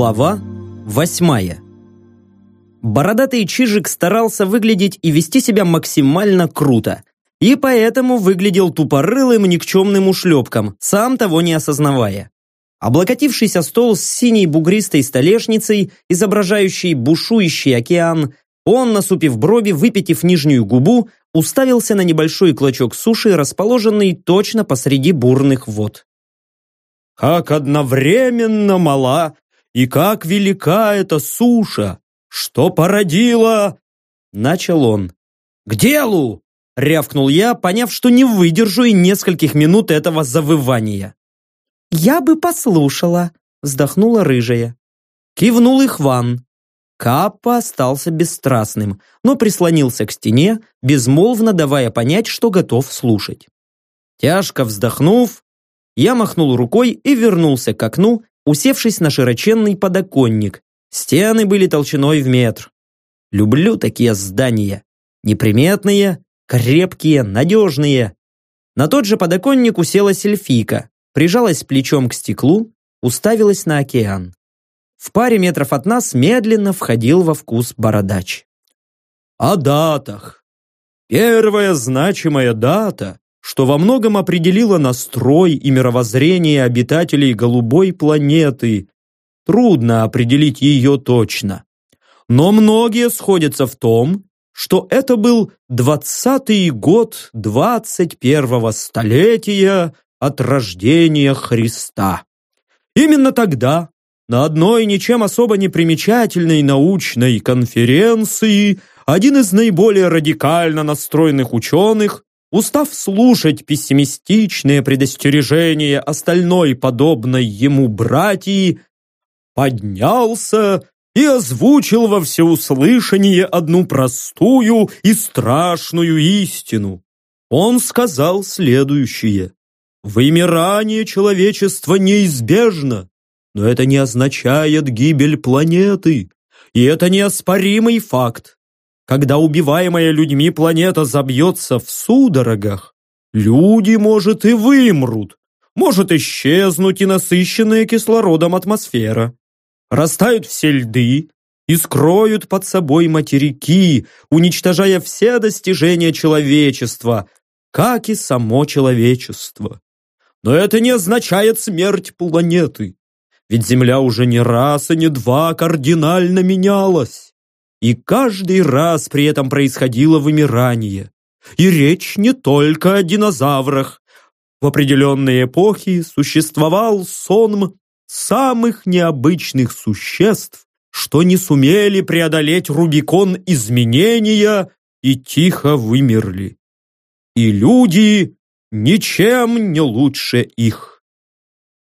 Глава восьмая Бородатый Чижик старался выглядеть и вести себя максимально круто, и поэтому выглядел тупорылым никчемным ушлепком, сам того не осознавая. Облокотившийся стол с синей бугристой столешницей, изображающей бушующий океан, он, насупив брови, выпитив нижнюю губу, уставился на небольшой клочок суши, расположенный точно посреди бурных вод. «Как одновременно мала и как велика эта суша! Что породила?» Начал он. «К делу!» — рявкнул я, поняв, что не выдержу и нескольких минут этого завывания. «Я бы послушала», — вздохнула рыжая. Кивнул их Ван. Каппа остался бесстрастным, но прислонился к стене, безмолвно давая понять, что готов слушать. Тяжко вздохнув, я махнул рукой и вернулся к окну, усевшись на широченный подоконник. Стены были толщиной в метр. Люблю такие здания. Неприметные, крепкие, надежные. На тот же подоконник уселась эльфийка, прижалась плечом к стеклу, уставилась на океан. В паре метров от нас медленно входил во вкус бородач. О датах. Первая значимая дата, что во многом определила настрой и мировоззрение обитателей голубой планеты. Трудно определить ее точно. Но многие сходятся в том, что это был двадцатый год двадцать первого столетия от рождения Христа. Именно тогда, на одной ничем особо не примечательной научной конференции, один из наиболее радикально настроенных ученых, устав слушать пессимистичные предостережения остальной подобной ему братьи, поднялся и озвучил во всеуслышание одну простую и страшную истину. Он сказал следующее. Вымирание человечества неизбежно, но это не означает гибель планеты. И это неоспоримый факт. Когда убиваемая людьми планета забьется в судорогах, люди, может, и вымрут, может исчезнуть и насыщенная кислородом атмосфера. Растают все льды и скроют под собой материки, уничтожая все достижения человечества, как и само человечество. Но это не означает смерть планеты. Ведь Земля уже не раз и не два кардинально менялась. И каждый раз при этом происходило вымирание. И речь не только о динозаврах. В определенные эпохи существовал сон самых необычных существ, что не сумели преодолеть Рубикон изменения и тихо вымерли. И люди ничем не лучше их.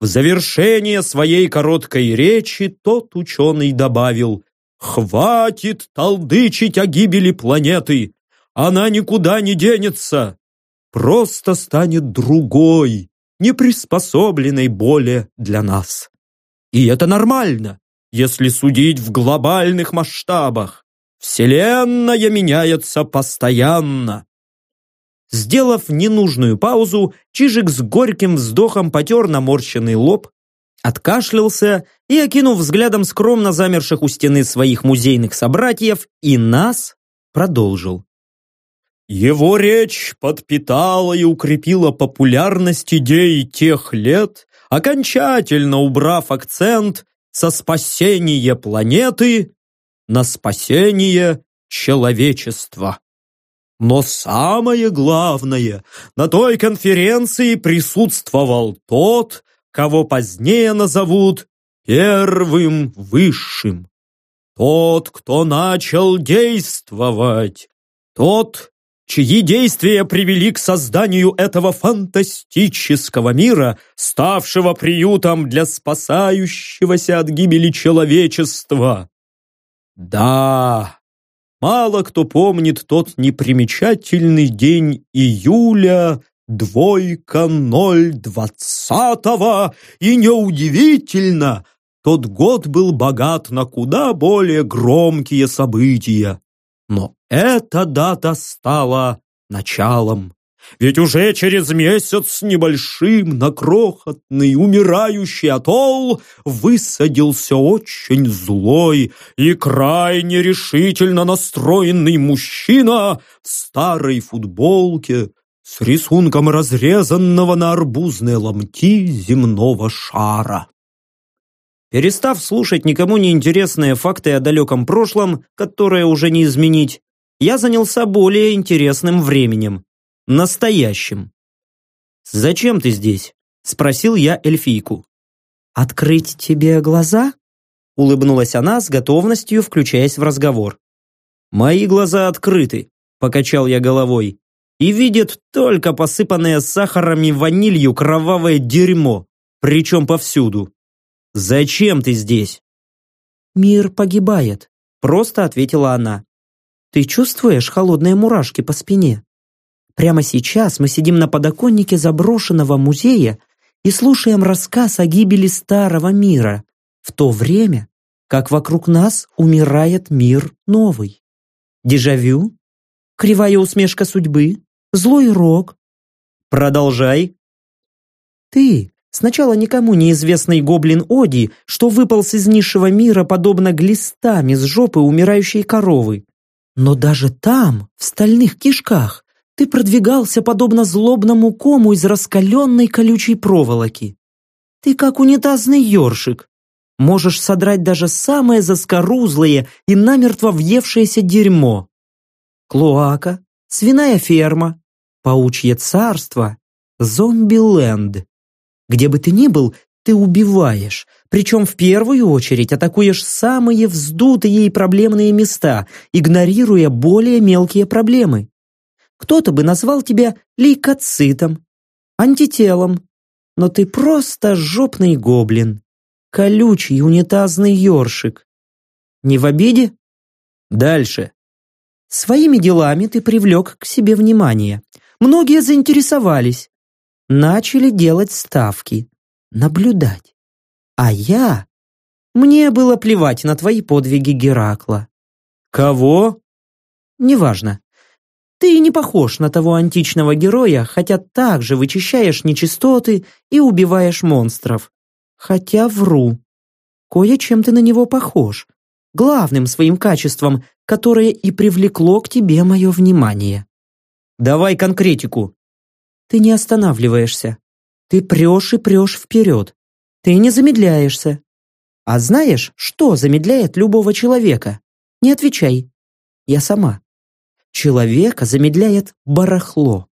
В завершение своей короткой речи тот ученый добавил «Хватит толдычить о гибели планеты! Она никуда не денется! Просто станет другой, неприспособленной более для нас. И это нормально, если судить в глобальных масштабах. Вселенная меняется постоянно. Сделав ненужную паузу, Чижик с горьким вздохом потер наморщенный лоб, откашлялся и, окинув взглядом скромно замерших у стены своих музейных собратьев и нас, продолжил. Его речь подпитала и укрепила популярность идей тех лет, окончательно убрав акцент со спасения планеты на спасение человечества. Но самое главное, на той конференции присутствовал тот, кого позднее назовут первым высшим. Тот, кто начал действовать. Тот, чьи действия привели к созданию этого фантастического мира, ставшего приютом для спасающегося от гибели человечества. Да, Мало кто помнит тот непримечательный день июля двойка ноль двадцатого, и неудивительно, тот год был богат на куда более громкие события. Но эта дата стала началом. Ведь уже через месяц с небольшим на крохотный умирающий атолл высадился очень злой и крайне решительно настроенный мужчина в старой футболке с рисунком разрезанного на арбузные ломти земного шара. Перестав слушать никому неинтересные факты о далеком прошлом, которые уже не изменить, я занялся более интересным временем настоящим. «Зачем ты здесь?» – спросил я эльфийку. «Открыть тебе глаза?» – улыбнулась она с готовностью, включаясь в разговор. «Мои глаза открыты», – покачал я головой, «и видят только посыпанное сахаром и ванилью кровавое дерьмо, причем повсюду. Зачем ты здесь?» «Мир погибает», – просто ответила она. «Ты чувствуешь холодные мурашки по спине?» Прямо сейчас мы сидим на подоконнике заброшенного музея и слушаем рассказ о гибели старого мира, в то время, как вокруг нас умирает мир новый. Дежавю? Кривая усмешка судьбы? Злой рок? Продолжай. Ты, сначала никому неизвестный гоблин Оди, что выполз из низшего мира подобно глистам из жопы умирающей коровы. Но даже там, в стальных кишках, ты продвигался подобно злобному кому из раскаленной колючей проволоки. Ты как унитазный ёршик. Можешь содрать даже самое заскорузлое и намертво въевшееся дерьмо. Клоака, свиная ферма, паучье царство, зомби-ленд. Где бы ты ни был, ты убиваешь, причем в первую очередь атакуешь самые вздутые и проблемные места, игнорируя более мелкие проблемы. Кто-то бы назвал тебя лейкоцитом, антителом, но ты просто жопный гоблин, колючий унитазный ёршик. Не в обиде? Дальше. Своими делами ты привлек к себе внимание. Многие заинтересовались. Начали делать ставки, наблюдать. А я... Мне было плевать на твои подвиги Геракла. Кого? Неважно. Ты не похож на того античного героя, хотя также вычищаешь нечистоты и убиваешь монстров. Хотя вру. Кое-чем ты на него похож. Главным своим качеством, которое и привлекло к тебе мое внимание. Давай конкретику. Ты не останавливаешься. Ты прешь и прешь вперед. Ты не замедляешься. А знаешь, что замедляет любого человека? Не отвечай. Я сама. Человека замедляет барахло.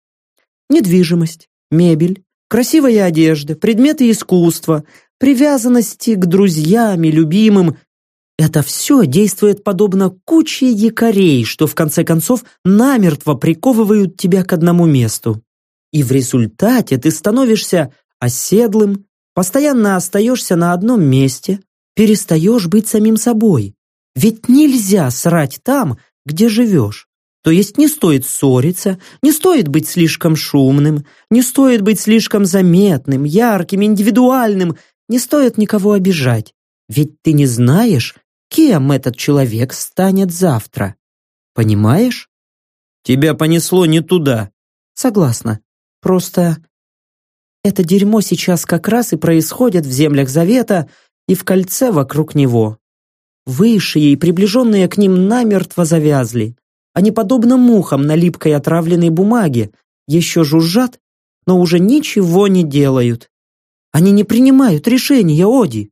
Недвижимость, мебель, красивая одежда, предметы искусства, привязанности к друзьям и любимым. Это все действует подобно куче якорей, что в конце концов намертво приковывают тебя к одному месту. И в результате ты становишься оседлым, постоянно остаешься на одном месте, перестаешь быть самим собой. Ведь нельзя срать там, где живешь. То есть не стоит ссориться, не стоит быть слишком шумным, не стоит быть слишком заметным, ярким, индивидуальным, не стоит никого обижать. Ведь ты не знаешь, кем этот человек станет завтра. Понимаешь? Тебя понесло не туда. Согласна. Просто это дерьмо сейчас как раз и происходит в землях Завета и в кольце вокруг него. Высшие и приближенные к ним намертво завязли. Они подобно мухам на липкой отравленной бумаге, еще жужжат, но уже ничего не делают. Они не принимают решения, Оди.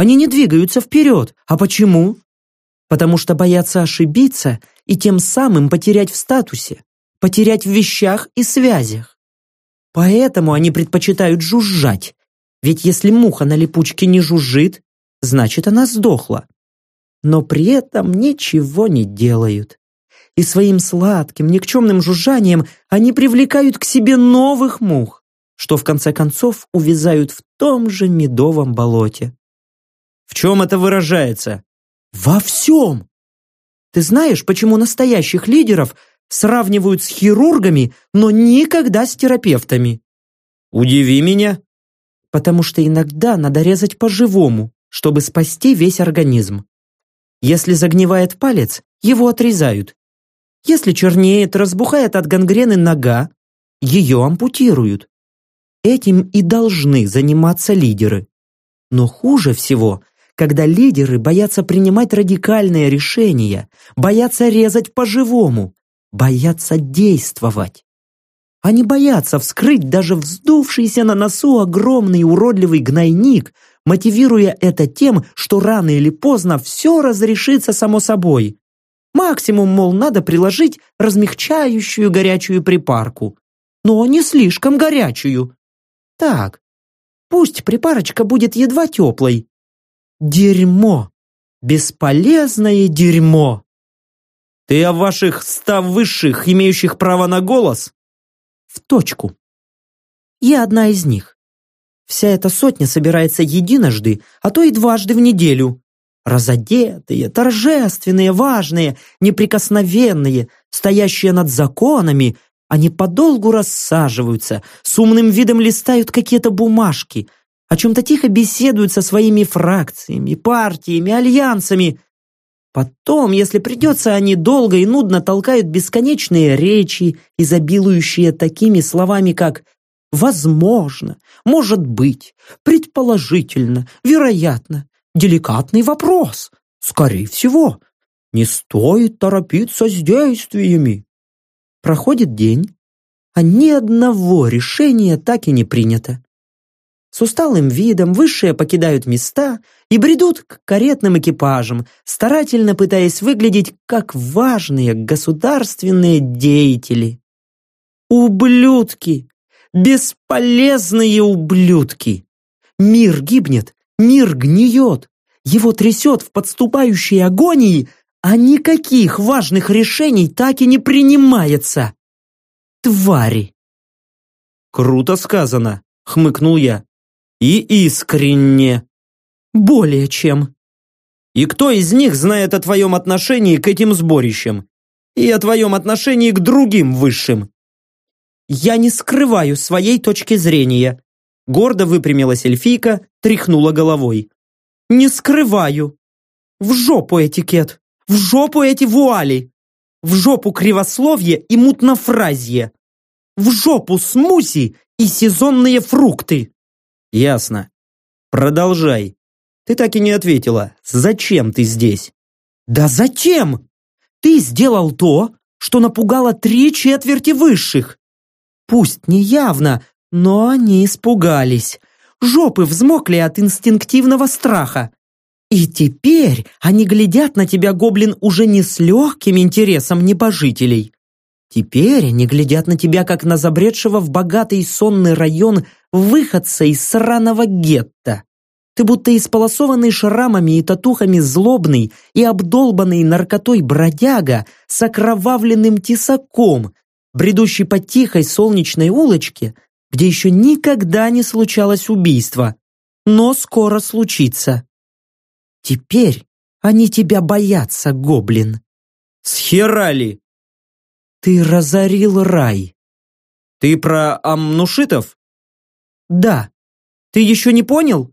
Они не двигаются вперед. А почему? Потому что боятся ошибиться и тем самым потерять в статусе, потерять в вещах и связях. Поэтому они предпочитают жужжать. Ведь если муха на липучке не жужжит, значит она сдохла. Но при этом ничего не делают и своим сладким, никчемным жужжанием они привлекают к себе новых мух, что в конце концов увязают в том же медовом болоте. В чем это выражается? Во всем! Ты знаешь, почему настоящих лидеров сравнивают с хирургами, но никогда с терапевтами? Удиви меня. Потому что иногда надо резать по-живому, чтобы спасти весь организм. Если загнивает палец, его отрезают, если чернеет, разбухает от гангрены нога, ее ампутируют. Этим и должны заниматься лидеры. Но хуже всего, когда лидеры боятся принимать радикальные решения, боятся резать по-живому, боятся действовать. Они боятся вскрыть даже вздувшийся на носу огромный уродливый гнойник, мотивируя это тем, что рано или поздно все разрешится само собой. Максимум, мол, надо приложить размягчающую горячую припарку. Но не слишком горячую. Так, пусть припарочка будет едва теплой. Дерьмо. Бесполезное дерьмо. Ты о ваших ста высших, имеющих право на голос? В точку. Я одна из них. Вся эта сотня собирается единожды, а то и дважды в неделю. Разодетые, торжественные, важные, неприкосновенные, стоящие над законами, они подолгу рассаживаются, с умным видом листают какие-то бумажки, о чем-то тихо беседуют со своими фракциями, партиями, альянсами. Потом, если придется, они долго и нудно толкают бесконечные речи, изобилующие такими словами, как «возможно», «может быть», «предположительно», «вероятно», «деликатный вопрос», «скорее всего», «не стоит торопиться с действиями». Проходит день, а ни одного решения так и не принято. С усталым видом высшие покидают места и бредут к каретным экипажам, старательно пытаясь выглядеть как важные государственные деятели. Ублюдки! Бесполезные ублюдки! Мир гибнет, мир гниет, его трясет в подступающей агонии, а никаких важных решений так и не принимается. Твари! Круто сказано, хмыкнул я. И искренне. Более чем. И кто из них знает о твоем отношении к этим сборищам? И о твоем отношении к другим высшим? Я не скрываю своей точки зрения. Гордо выпрямилась эльфийка, тряхнула головой. Не скрываю. В жопу этикет. В жопу эти вуали. В жопу кривословие и мутнофразие. В жопу смуси и сезонные фрукты. Ясно. Продолжай. Ты так и не ответила. Зачем ты здесь? Да зачем? Ты сделал то, что напугало три четверти высших. Пусть не явно, но они испугались. Жопы взмокли от инстинктивного страха. И теперь они глядят на тебя, гоблин, уже не с легким интересом небожителей. Теперь они глядят на тебя, как на забредшего в богатый сонный район выходца из сраного гетто. Ты будто исполосованный шрамами и татухами злобный и обдолбанный наркотой бродяга с окровавленным тесаком, бредущий по тихой солнечной улочке, где еще никогда не случалось убийство, но скоро случится. Теперь они тебя боятся, гоблин. Схерали! Ты разорил рай. Ты про амнушитов? Да. Ты еще не понял?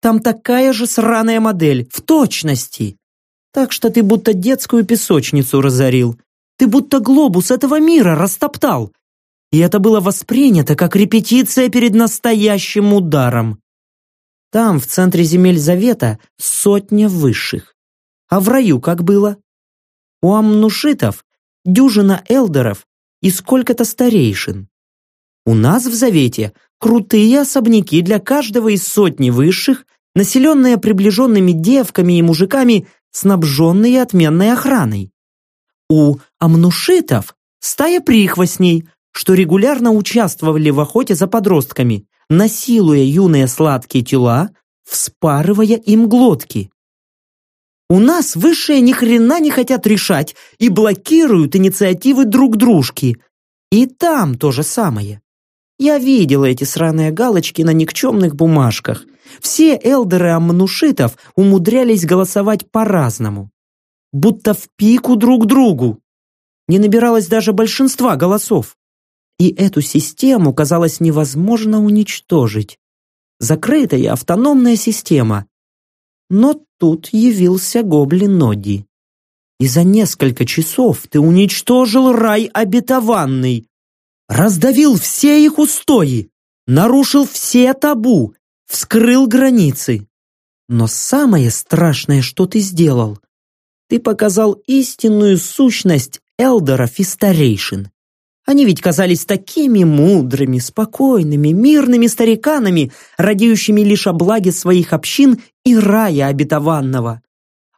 Там такая же сраная модель, в точности. Так что ты будто детскую песочницу разорил. Ты будто глобус этого мира растоптал. И это было воспринято как репетиция перед настоящим ударом. Там, в центре земель Завета, сотня высших. А в раю как было? У амнушитов дюжина элдеров и сколько-то старейшин. У нас в Завете крутые особняки для каждого из сотни высших, населенные приближенными девками и мужиками, снабженные отменной охраной. У амнушитов стая прихвостней, что регулярно участвовали в охоте за подростками, насилуя юные сладкие тела, вспарывая им глотки. У нас высшие ни хрена не хотят решать и блокируют инициативы друг дружки. И там то же самое. Я видела эти сраные галочки на никчемных бумажках. Все элдеры амнушитов умудрялись голосовать по-разному. Будто в пику друг другу. Не набиралось даже большинства голосов. И эту систему казалось невозможно уничтожить. Закрытая автономная система. Но тут явился гоблин Ноди. И за несколько часов ты уничтожил рай обетованный, Раздавил все их устои, нарушил все табу, вскрыл границы. Но самое страшное, что ты сделал, ты показал истинную сущность элдеров и старейшин. Они ведь казались такими мудрыми, спокойными, мирными стариканами, радеющими лишь о благе своих общин и рая обетованного.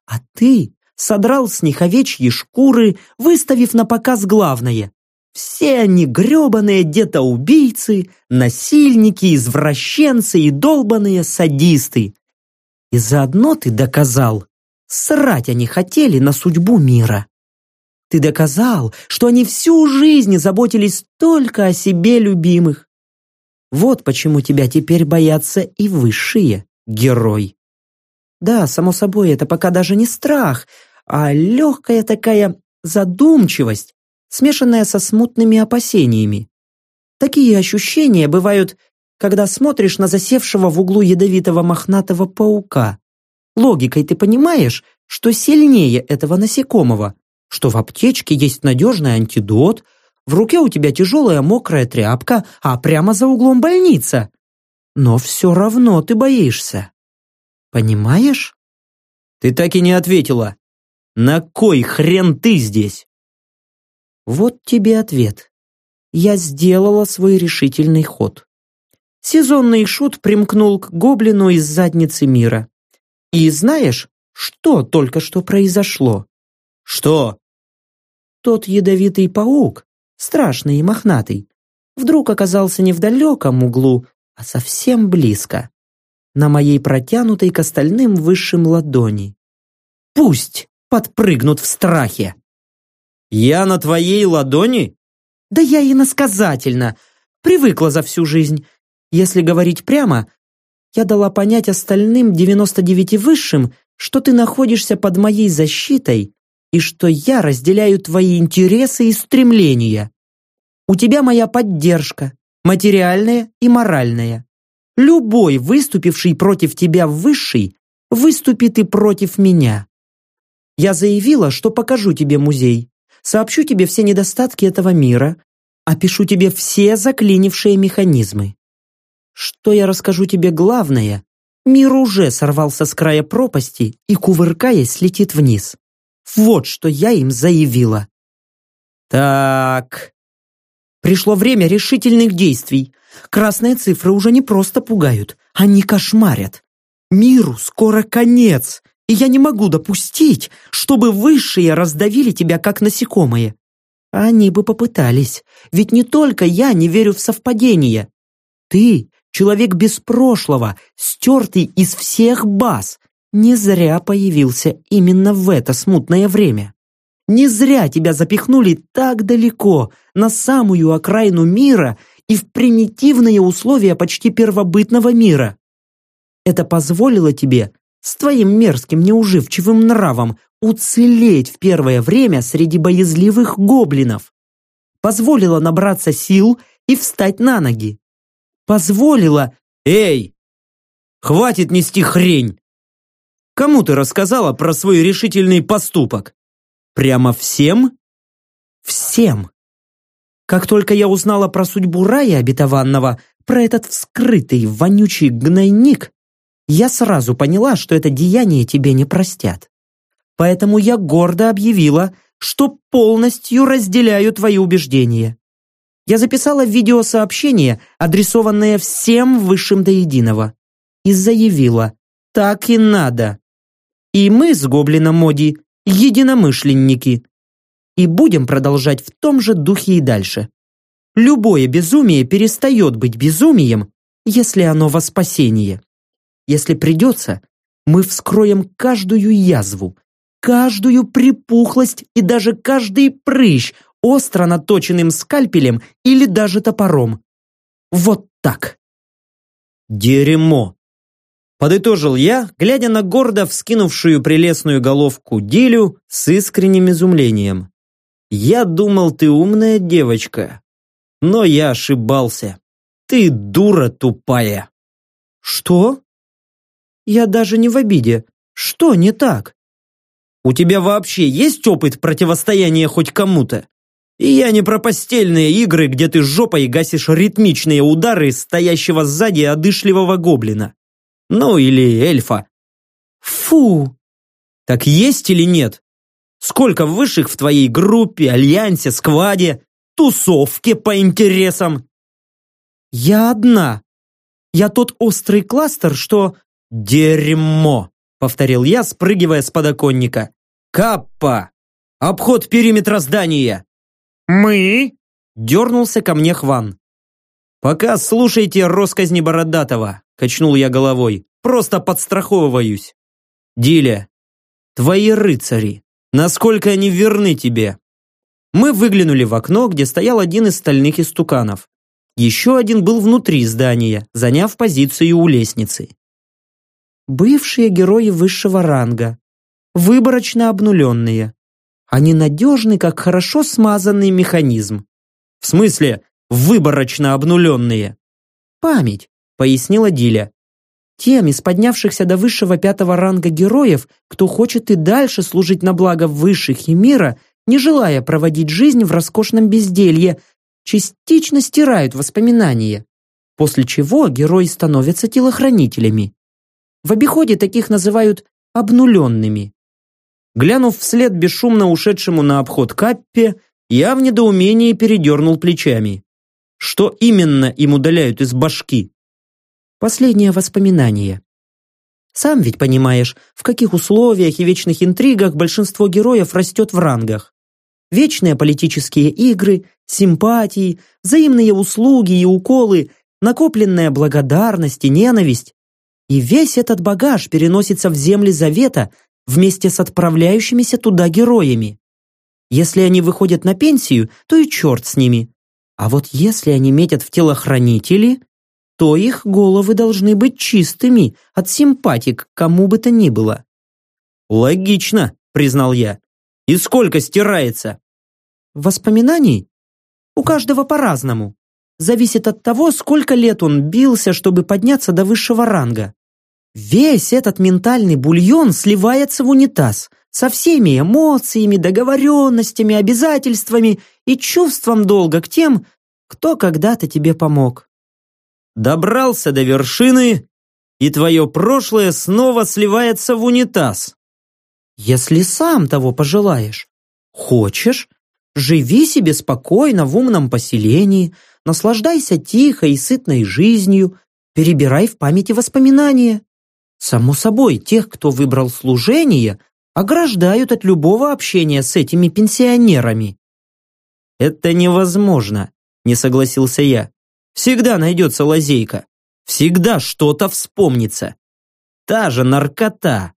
А ты содрал с них овечьи шкуры, выставив на показ главное. Все они гребаные детоубийцы, насильники, извращенцы и долбаные садисты. И заодно ты доказал, срать они хотели на судьбу мира. Ты доказал, что они всю жизнь заботились только о себе любимых. Вот почему тебя теперь боятся и высшие, герой. Да, само собой, это пока даже не страх, а легкая такая задумчивость, смешанная со смутными опасениями. Такие ощущения бывают, когда смотришь на засевшего в углу ядовитого мохнатого паука. Логикой ты понимаешь, что сильнее этого насекомого, что в аптечке есть надежный антидот, в руке у тебя тяжелая мокрая тряпка, а прямо за углом больница. Но все равно ты боишься. Понимаешь? Ты так и не ответила. На кой хрен ты здесь? Вот тебе ответ. Я сделала свой решительный ход. Сезонный шут примкнул к гоблину из задницы мира. И знаешь, что только что произошло? Что? Тот ядовитый паук, страшный и мохнатый, вдруг оказался не в далеком углу, а совсем близко, на моей протянутой к остальным высшим ладони. Пусть подпрыгнут в страхе. «Я на твоей ладони?» «Да я и насказательно. Привыкла за всю жизнь. Если говорить прямо, я дала понять остальным 99 высшим, что ты находишься под моей защитой и что я разделяю твои интересы и стремления. У тебя моя поддержка, материальная и моральная. Любой, выступивший против тебя высший, выступит и против меня. Я заявила, что покажу тебе музей, сообщу тебе все недостатки этого мира, опишу тебе все заклинившие механизмы. Что я расскажу тебе главное, мир уже сорвался с края пропасти и, кувыркаясь, летит вниз. Вот что я им заявила. Так. Пришло время решительных действий. Красные цифры уже не просто пугают, они кошмарят. Миру скоро конец, и я не могу допустить, чтобы высшие раздавили тебя как насекомые. Они бы попытались, ведь не только я не верю в совпадения. Ты человек без прошлого, стертый из всех баз, не зря появился именно в это смутное время. Не зря тебя запихнули так далеко, на самую окраину мира и в примитивные условия почти первобытного мира. Это позволило тебе с твоим мерзким неуживчивым нравом уцелеть в первое время среди боязливых гоблинов. Позволило набраться сил и встать на ноги позволила... Эй! Хватит нести хрень! Кому ты рассказала про свой решительный поступок? Прямо всем? Всем. Как только я узнала про судьбу рая обетованного, про этот вскрытый, вонючий гнойник, я сразу поняла, что это деяние тебе не простят. Поэтому я гордо объявила, что полностью разделяю твои убеждения я записала видеосообщение, адресованное всем высшим до единого, и заявила «Так и надо». И мы с Гоблином Моди единомышленники. И будем продолжать в том же духе и дальше. Любое безумие перестает быть безумием, если оно во спасение. Если придется, мы вскроем каждую язву, каждую припухлость и даже каждый прыщ остро наточенным скальпелем или даже топором. Вот так. Дерьмо. Подытожил я, глядя на гордо вскинувшую прелестную головку Дилю с искренним изумлением. Я думал, ты умная девочка. Но я ошибался. Ты дура тупая. Что? Я даже не в обиде. Что не так? У тебя вообще есть опыт противостояния хоть кому-то? И я не про постельные игры, где ты жопой гасишь ритмичные удары стоящего сзади одышливого гоблина. Ну или эльфа. Фу! Так есть или нет? Сколько высших в твоей группе, альянсе, скваде, тусовке по интересам? Я одна. Я тот острый кластер, что... Дерьмо, повторил я, спрыгивая с подоконника. Каппа! Обход периметра здания! «Мы?» – дернулся ко мне Хван. «Пока слушайте росказни Бородатого», – качнул я головой. «Просто подстраховываюсь. Диля, твои рыцари, насколько они верны тебе?» Мы выглянули в окно, где стоял один из стальных истуканов. Еще один был внутри здания, заняв позицию у лестницы. Бывшие герои высшего ранга, выборочно обнуленные, они надежны, как хорошо смазанный механизм. В смысле, выборочно обнуленные? Память, пояснила Диля. Тем из поднявшихся до высшего пятого ранга героев, кто хочет и дальше служить на благо высших и мира, не желая проводить жизнь в роскошном безделье, частично стирают воспоминания, после чего герои становятся телохранителями. В обиходе таких называют обнуленными. Глянув вслед бесшумно ушедшему на обход Каппе, я в недоумении передернул плечами. Что именно им удаляют из башки? Последнее воспоминание. Сам ведь понимаешь, в каких условиях и вечных интригах большинство героев растет в рангах. Вечные политические игры, симпатии, взаимные услуги и уколы, накопленная благодарность и ненависть. И весь этот багаж переносится в земли завета вместе с отправляющимися туда героями. Если они выходят на пенсию, то и черт с ними. А вот если они метят в телохранители, то их головы должны быть чистыми от симпатий к кому бы то ни было. «Логично», — признал я. «И сколько стирается?» «Воспоминаний? У каждого по-разному. Зависит от того, сколько лет он бился, чтобы подняться до высшего ранга. Весь этот ментальный бульон сливается в унитаз со всеми эмоциями, договоренностями, обязательствами и чувством долга к тем, кто когда-то тебе помог. Добрался до вершины, и твое прошлое снова сливается в унитаз. Если сам того пожелаешь. Хочешь? Живи себе спокойно в умном поселении, наслаждайся тихой и сытной жизнью, перебирай в памяти воспоминания. Само собой, тех, кто выбрал служение, ограждают от любого общения с этими пенсионерами. «Это невозможно», — не согласился я. «Всегда найдется лазейка. Всегда что-то вспомнится. Та же наркота».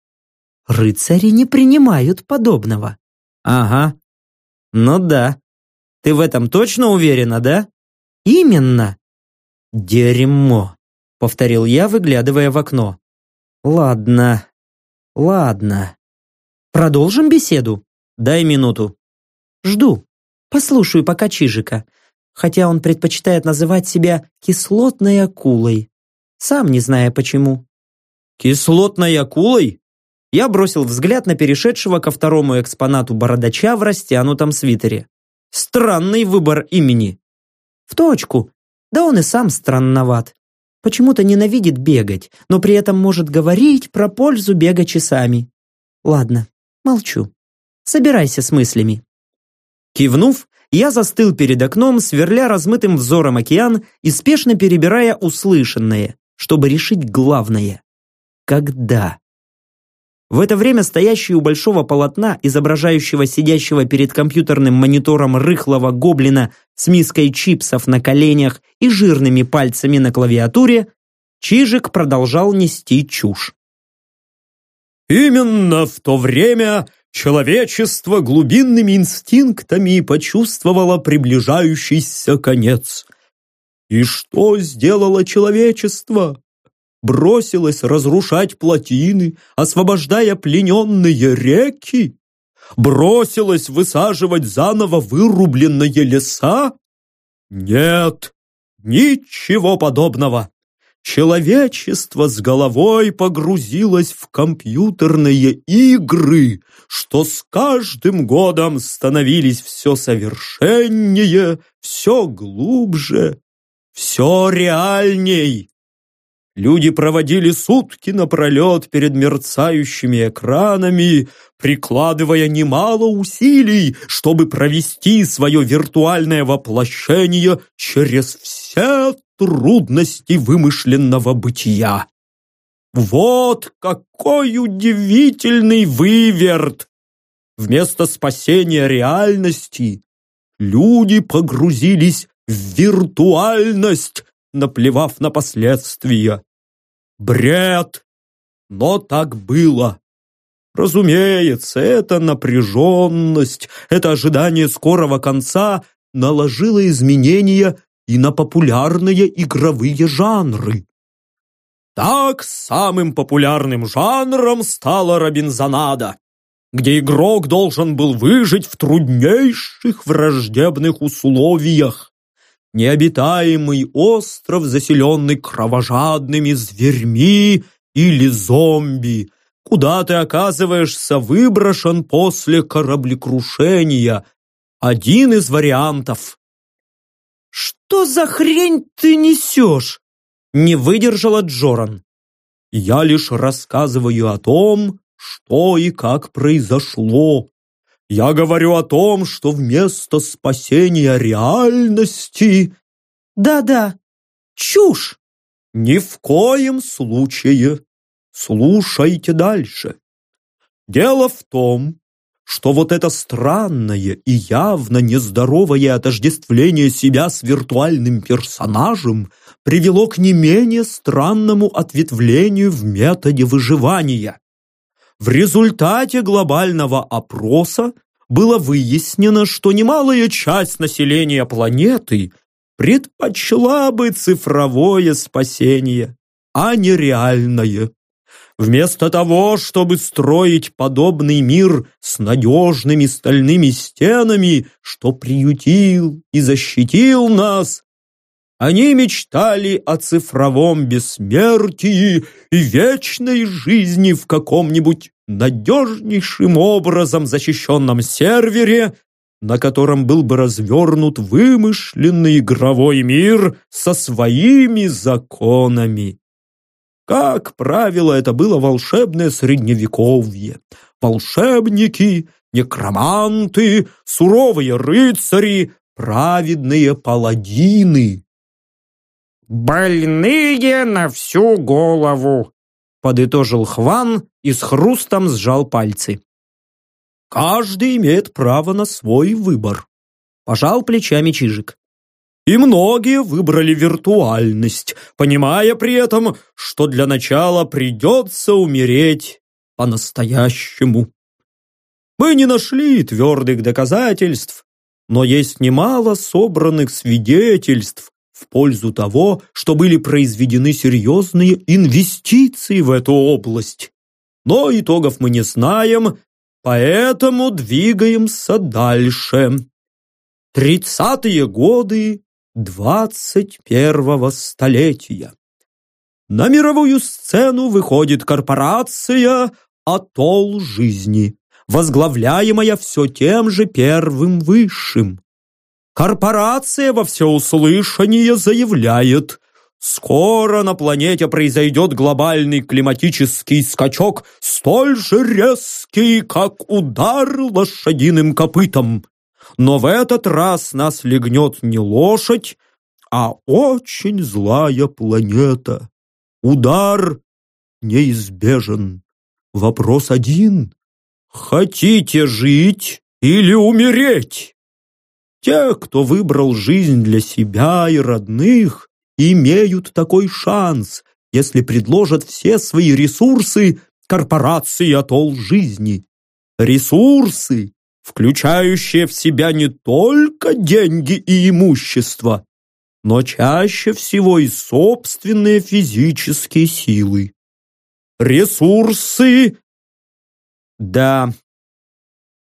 «Рыцари не принимают подобного». «Ага. Ну да. Ты в этом точно уверена, да?» «Именно». «Дерьмо», — повторил я, выглядывая в окно. Ладно, ладно. Продолжим беседу? Дай минуту. Жду. Послушаю пока Чижика. Хотя он предпочитает называть себя кислотной акулой. Сам не зная почему. Кислотной акулой? Я бросил взгляд на перешедшего ко второму экспонату бородача в растянутом свитере. Странный выбор имени. В точку. Да он и сам странноват. Почему-то ненавидит бегать, но при этом может говорить про пользу бега часами. Ладно, молчу. Собирайся с мыслями. Кивнув, я застыл перед окном, сверля размытым взором океан и спешно перебирая услышанное, чтобы решить главное. Когда? В это время стоящий у большого полотна, изображающего сидящего перед компьютерным монитором рыхлого гоблина с миской чипсов на коленях и жирными пальцами на клавиатуре, Чижик продолжал нести чушь. Именно в то время человечество глубинными инстинктами почувствовало приближающийся конец. И что сделало человечество? бросилась разрушать плотины, освобождая плененные реки? Бросилась высаживать заново вырубленные леса? Нет, ничего подобного. Человечество с головой погрузилось в компьютерные игры, что с каждым годом становились все совершеннее, все глубже, все реальней. Люди проводили сутки напролет перед мерцающими экранами, прикладывая немало усилий, чтобы провести свое виртуальное воплощение через все трудности вымышленного бытия. Вот какой удивительный выверт! Вместо спасения реальности люди погрузились в виртуальность, наплевав на последствия. Бред! Но так было. Разумеется, эта напряженность, это ожидание скорого конца наложило изменения и на популярные игровые жанры. Так самым популярным жанром стала Робинзонада, где игрок должен был выжить в труднейших враждебных условиях необитаемый остров, заселенный кровожадными зверьми или зомби, куда ты оказываешься выброшен после кораблекрушения. Один из вариантов. «Что за хрень ты несешь?» Не выдержала Джоран. «Я лишь рассказываю о том, что и как произошло. Я говорю о том, что вместо спасения реальности... Да-да, чушь! Ни в коем случае. Слушайте дальше. Дело в том, что вот это странное и явно нездоровое отождествление себя с виртуальным персонажем привело к не менее странному ответвлению в методе выживания. В результате глобального опроса было выяснено, что немалая часть населения планеты предпочла бы цифровое спасение, а не реальное. Вместо того, чтобы строить подобный мир с надежными стальными стенами, что приютил и защитил нас, они мечтали о цифровом бессмертии и вечной жизни в каком-нибудь надежнейшим образом защищенном сервере, на котором был бы развернут вымышленный игровой мир со своими законами. Как правило, это было волшебное средневековье. Волшебники, некроманты, суровые рыцари, праведные паладины. «Больные на всю голову!» подытожил Хван и с хрустом сжал пальцы. «Каждый имеет право на свой выбор», пожал плечами Чижик. И многие выбрали виртуальность, понимая при этом, что для начала придется умереть по-настоящему. Мы не нашли твердых доказательств, но есть немало собранных свидетельств, в пользу того, что были произведены серьезные инвестиции в эту область. Но итогов мы не знаем, поэтому двигаемся дальше. Тридцатые годы двадцать первого столетия. На мировую сцену выходит корпорация «Атолл жизни», возглавляемая все тем же первым высшим. Корпорация во всеуслышание заявляет, скоро на планете произойдет глобальный климатический скачок, столь же резкий, как удар лошадиным копытом. Но в этот раз нас легнет не лошадь, а очень злая планета. Удар неизбежен. Вопрос один. Хотите жить или умереть? Те, кто выбрал жизнь для себя и родных, имеют такой шанс, если предложат все свои ресурсы корпорации «Атолл жизни». Ресурсы, включающие в себя не только деньги и имущество, но чаще всего и собственные физические силы. Ресурсы... Да,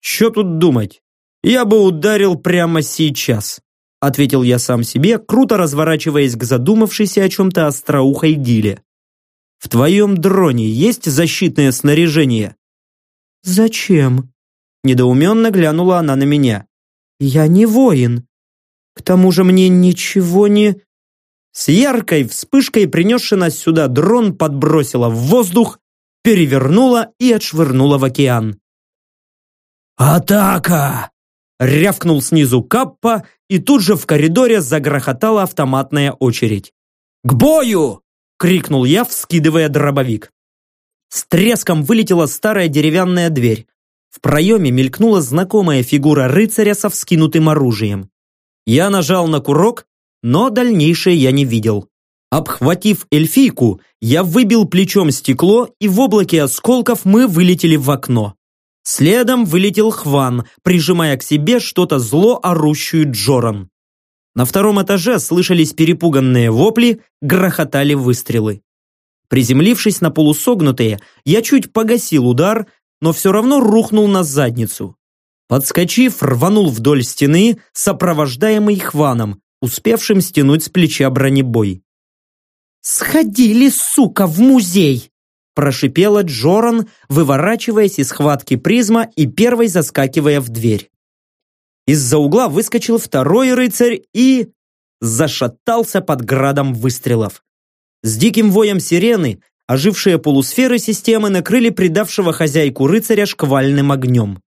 что тут думать? я бы ударил прямо сейчас. ответил я сам себе, круто разворачиваясь к задумавшейся о чем-то остроухой Диле. В твоем дроне есть защитное снаряжение? Зачем? Недоуменно глянула она на меня. Я не воин. К тому же мне ничего не... С яркой вспышкой принесший нас сюда дрон подбросила в воздух, перевернула и отшвырнула в океан. «Атака!» Рявкнул снизу Каппа, и тут же в коридоре загрохотала автоматная очередь. «К бою!» — крикнул я, вскидывая дробовик. С треском вылетела старая деревянная дверь. В проеме мелькнула знакомая фигура рыцаря со вскинутым оружием. Я нажал на курок, но дальнейшее я не видел. Обхватив эльфийку, я выбил плечом стекло, и в облаке осколков мы вылетели в окно. Следом вылетел Хван, прижимая к себе что-то зло орущую Джоран. На втором этаже слышались перепуганные вопли, грохотали выстрелы. Приземлившись на полусогнутые, я чуть погасил удар, но все равно рухнул на задницу. Подскочив, рванул вдоль стены, сопровождаемый Хваном, успевшим стянуть с плеча бронебой. «Сходили, сука, в музей!» прошипела Джоран, выворачиваясь из схватки призма и первой заскакивая в дверь. Из-за угла выскочил второй рыцарь и... зашатался под градом выстрелов. С диким воем сирены ожившие полусферы системы накрыли предавшего хозяйку рыцаря шквальным огнем.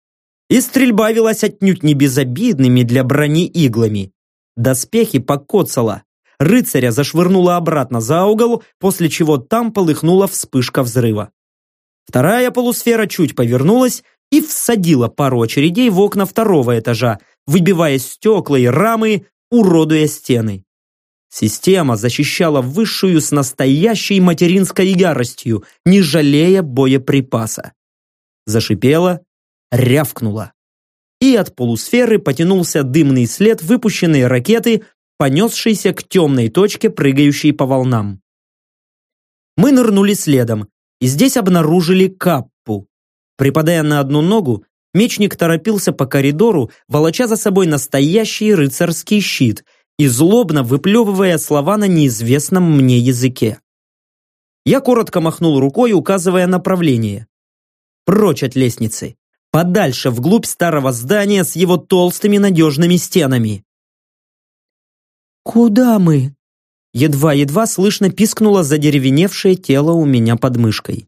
И стрельба велась отнюдь не безобидными для брони иглами. Доспехи покоцало, рыцаря зашвырнуло обратно за угол, после чего там полыхнула вспышка взрыва. Вторая полусфера чуть повернулась и всадила пару очередей в окна второго этажа, выбивая стекла и рамы, уродуя стены. Система защищала высшую с настоящей материнской яростью, не жалея боеприпаса. Зашипела, рявкнула. И от полусферы потянулся дымный след выпущенной ракеты, понесшийся к темной точке, прыгающей по волнам. Мы нырнули следом, и здесь обнаружили каппу. Припадая на одну ногу, мечник торопился по коридору, волоча за собой настоящий рыцарский щит и злобно выплевывая слова на неизвестном мне языке. Я коротко махнул рукой, указывая направление. Прочь от лестницы, подальше вглубь старого здания с его толстыми надежными стенами. «Куда мы?» Едва-едва слышно пискнуло задеревеневшее тело у меня под мышкой.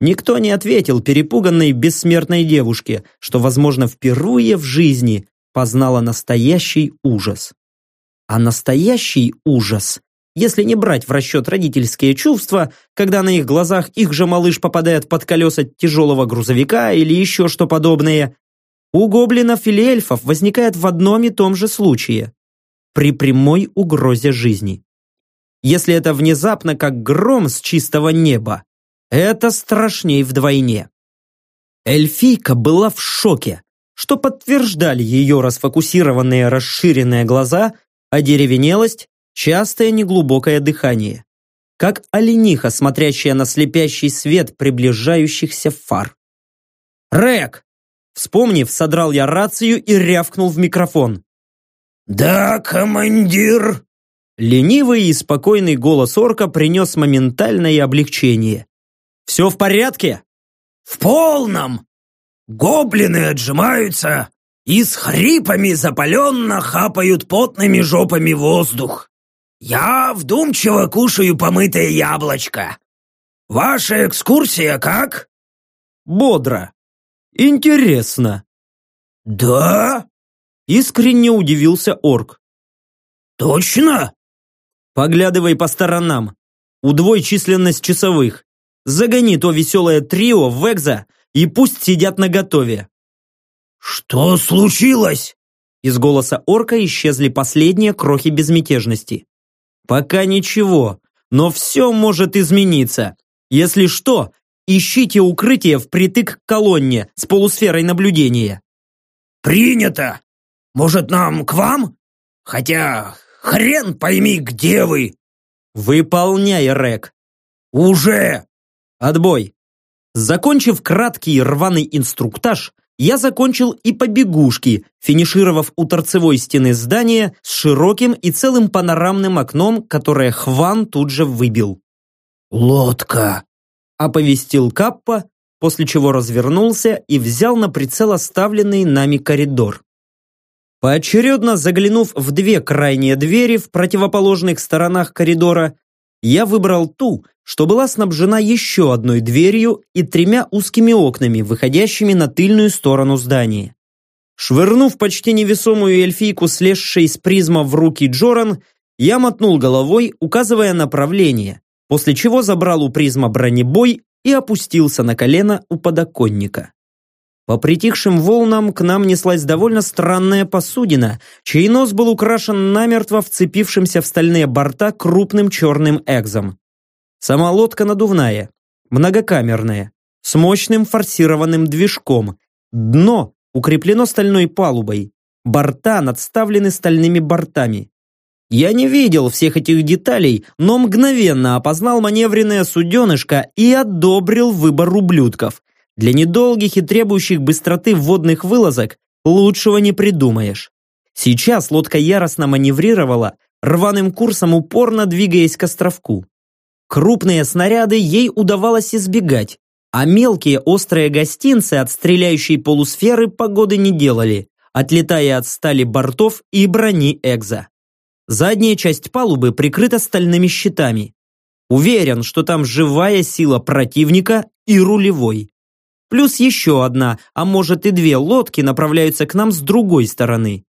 Никто не ответил перепуганной бессмертной девушке, что, возможно, впервые в жизни познала настоящий ужас. А настоящий ужас, если не брать в расчет родительские чувства, когда на их глазах их же малыш попадает под колеса тяжелого грузовика или еще что подобное, у гоблинов или эльфов возникает в одном и том же случае при прямой угрозе жизни. Если это внезапно, как гром с чистого неба, это страшней вдвойне. Эльфийка была в шоке, что подтверждали ее расфокусированные расширенные глаза, одеревенелость, частое неглубокое дыхание. Как олениха, смотрящая на слепящий свет приближающихся фар. «Рэк!» Вспомнив, содрал я рацию и рявкнул в микрофон. «Да, командир!» Ленивый и спокойный голос орка принес моментальное облегчение. «Все в порядке?» «В полном! Гоблины отжимаются и с хрипами запаленно хапают потными жопами воздух. Я вдумчиво кушаю помытое яблочко. Ваша экскурсия как?» «Бодро. Интересно». «Да?» Искренне удивился орк. «Точно?» «Поглядывай по сторонам. Удвой численность часовых. Загони то веселое трио в Экза и пусть сидят наготове». «Что случилось?» Из голоса орка исчезли последние крохи безмятежности. «Пока ничего, но все может измениться. Если что, ищите укрытие впритык к колонне с полусферой наблюдения». «Принято!» Может, нам к вам? Хотя хрен пойми, где вы!» «Выполняй, Рек!» «Уже!» «Отбой!» Закончив краткий рваный инструктаж, я закончил и побегушки, финишировав у торцевой стены здания с широким и целым панорамным окном, которое Хван тут же выбил. «Лодка!» – оповестил Каппа, после чего развернулся и взял на прицел оставленный нами коридор. Поочередно заглянув в две крайние двери в противоположных сторонах коридора, я выбрал ту, что была снабжена еще одной дверью и тремя узкими окнами, выходящими на тыльную сторону здания. Швырнув почти невесомую эльфийку, слезшей с призма в руки Джоран, я мотнул головой, указывая направление, после чего забрал у призма бронебой и опустился на колено у подоконника. По притихшим волнам к нам неслась довольно странная посудина, чей нос был украшен намертво вцепившимся в стальные борта крупным черным экзом. Сама лодка надувная, многокамерная, с мощным форсированным движком. Дно укреплено стальной палубой. Борта надставлены стальными бортами. Я не видел всех этих деталей, но мгновенно опознал маневренное суденышко и одобрил выбор ублюдков. Для недолгих и требующих быстроты водных вылазок лучшего не придумаешь. Сейчас лодка яростно маневрировала, рваным курсом упорно двигаясь к островку. Крупные снаряды ей удавалось избегать, а мелкие острые гостинцы от стреляющей полусферы погоды не делали, отлетая от стали бортов и брони Экза. Задняя часть палубы прикрыта стальными щитами. Уверен, что там живая сила противника и рулевой. Плюс еще одна, а может и две лодки направляются к нам с другой стороны.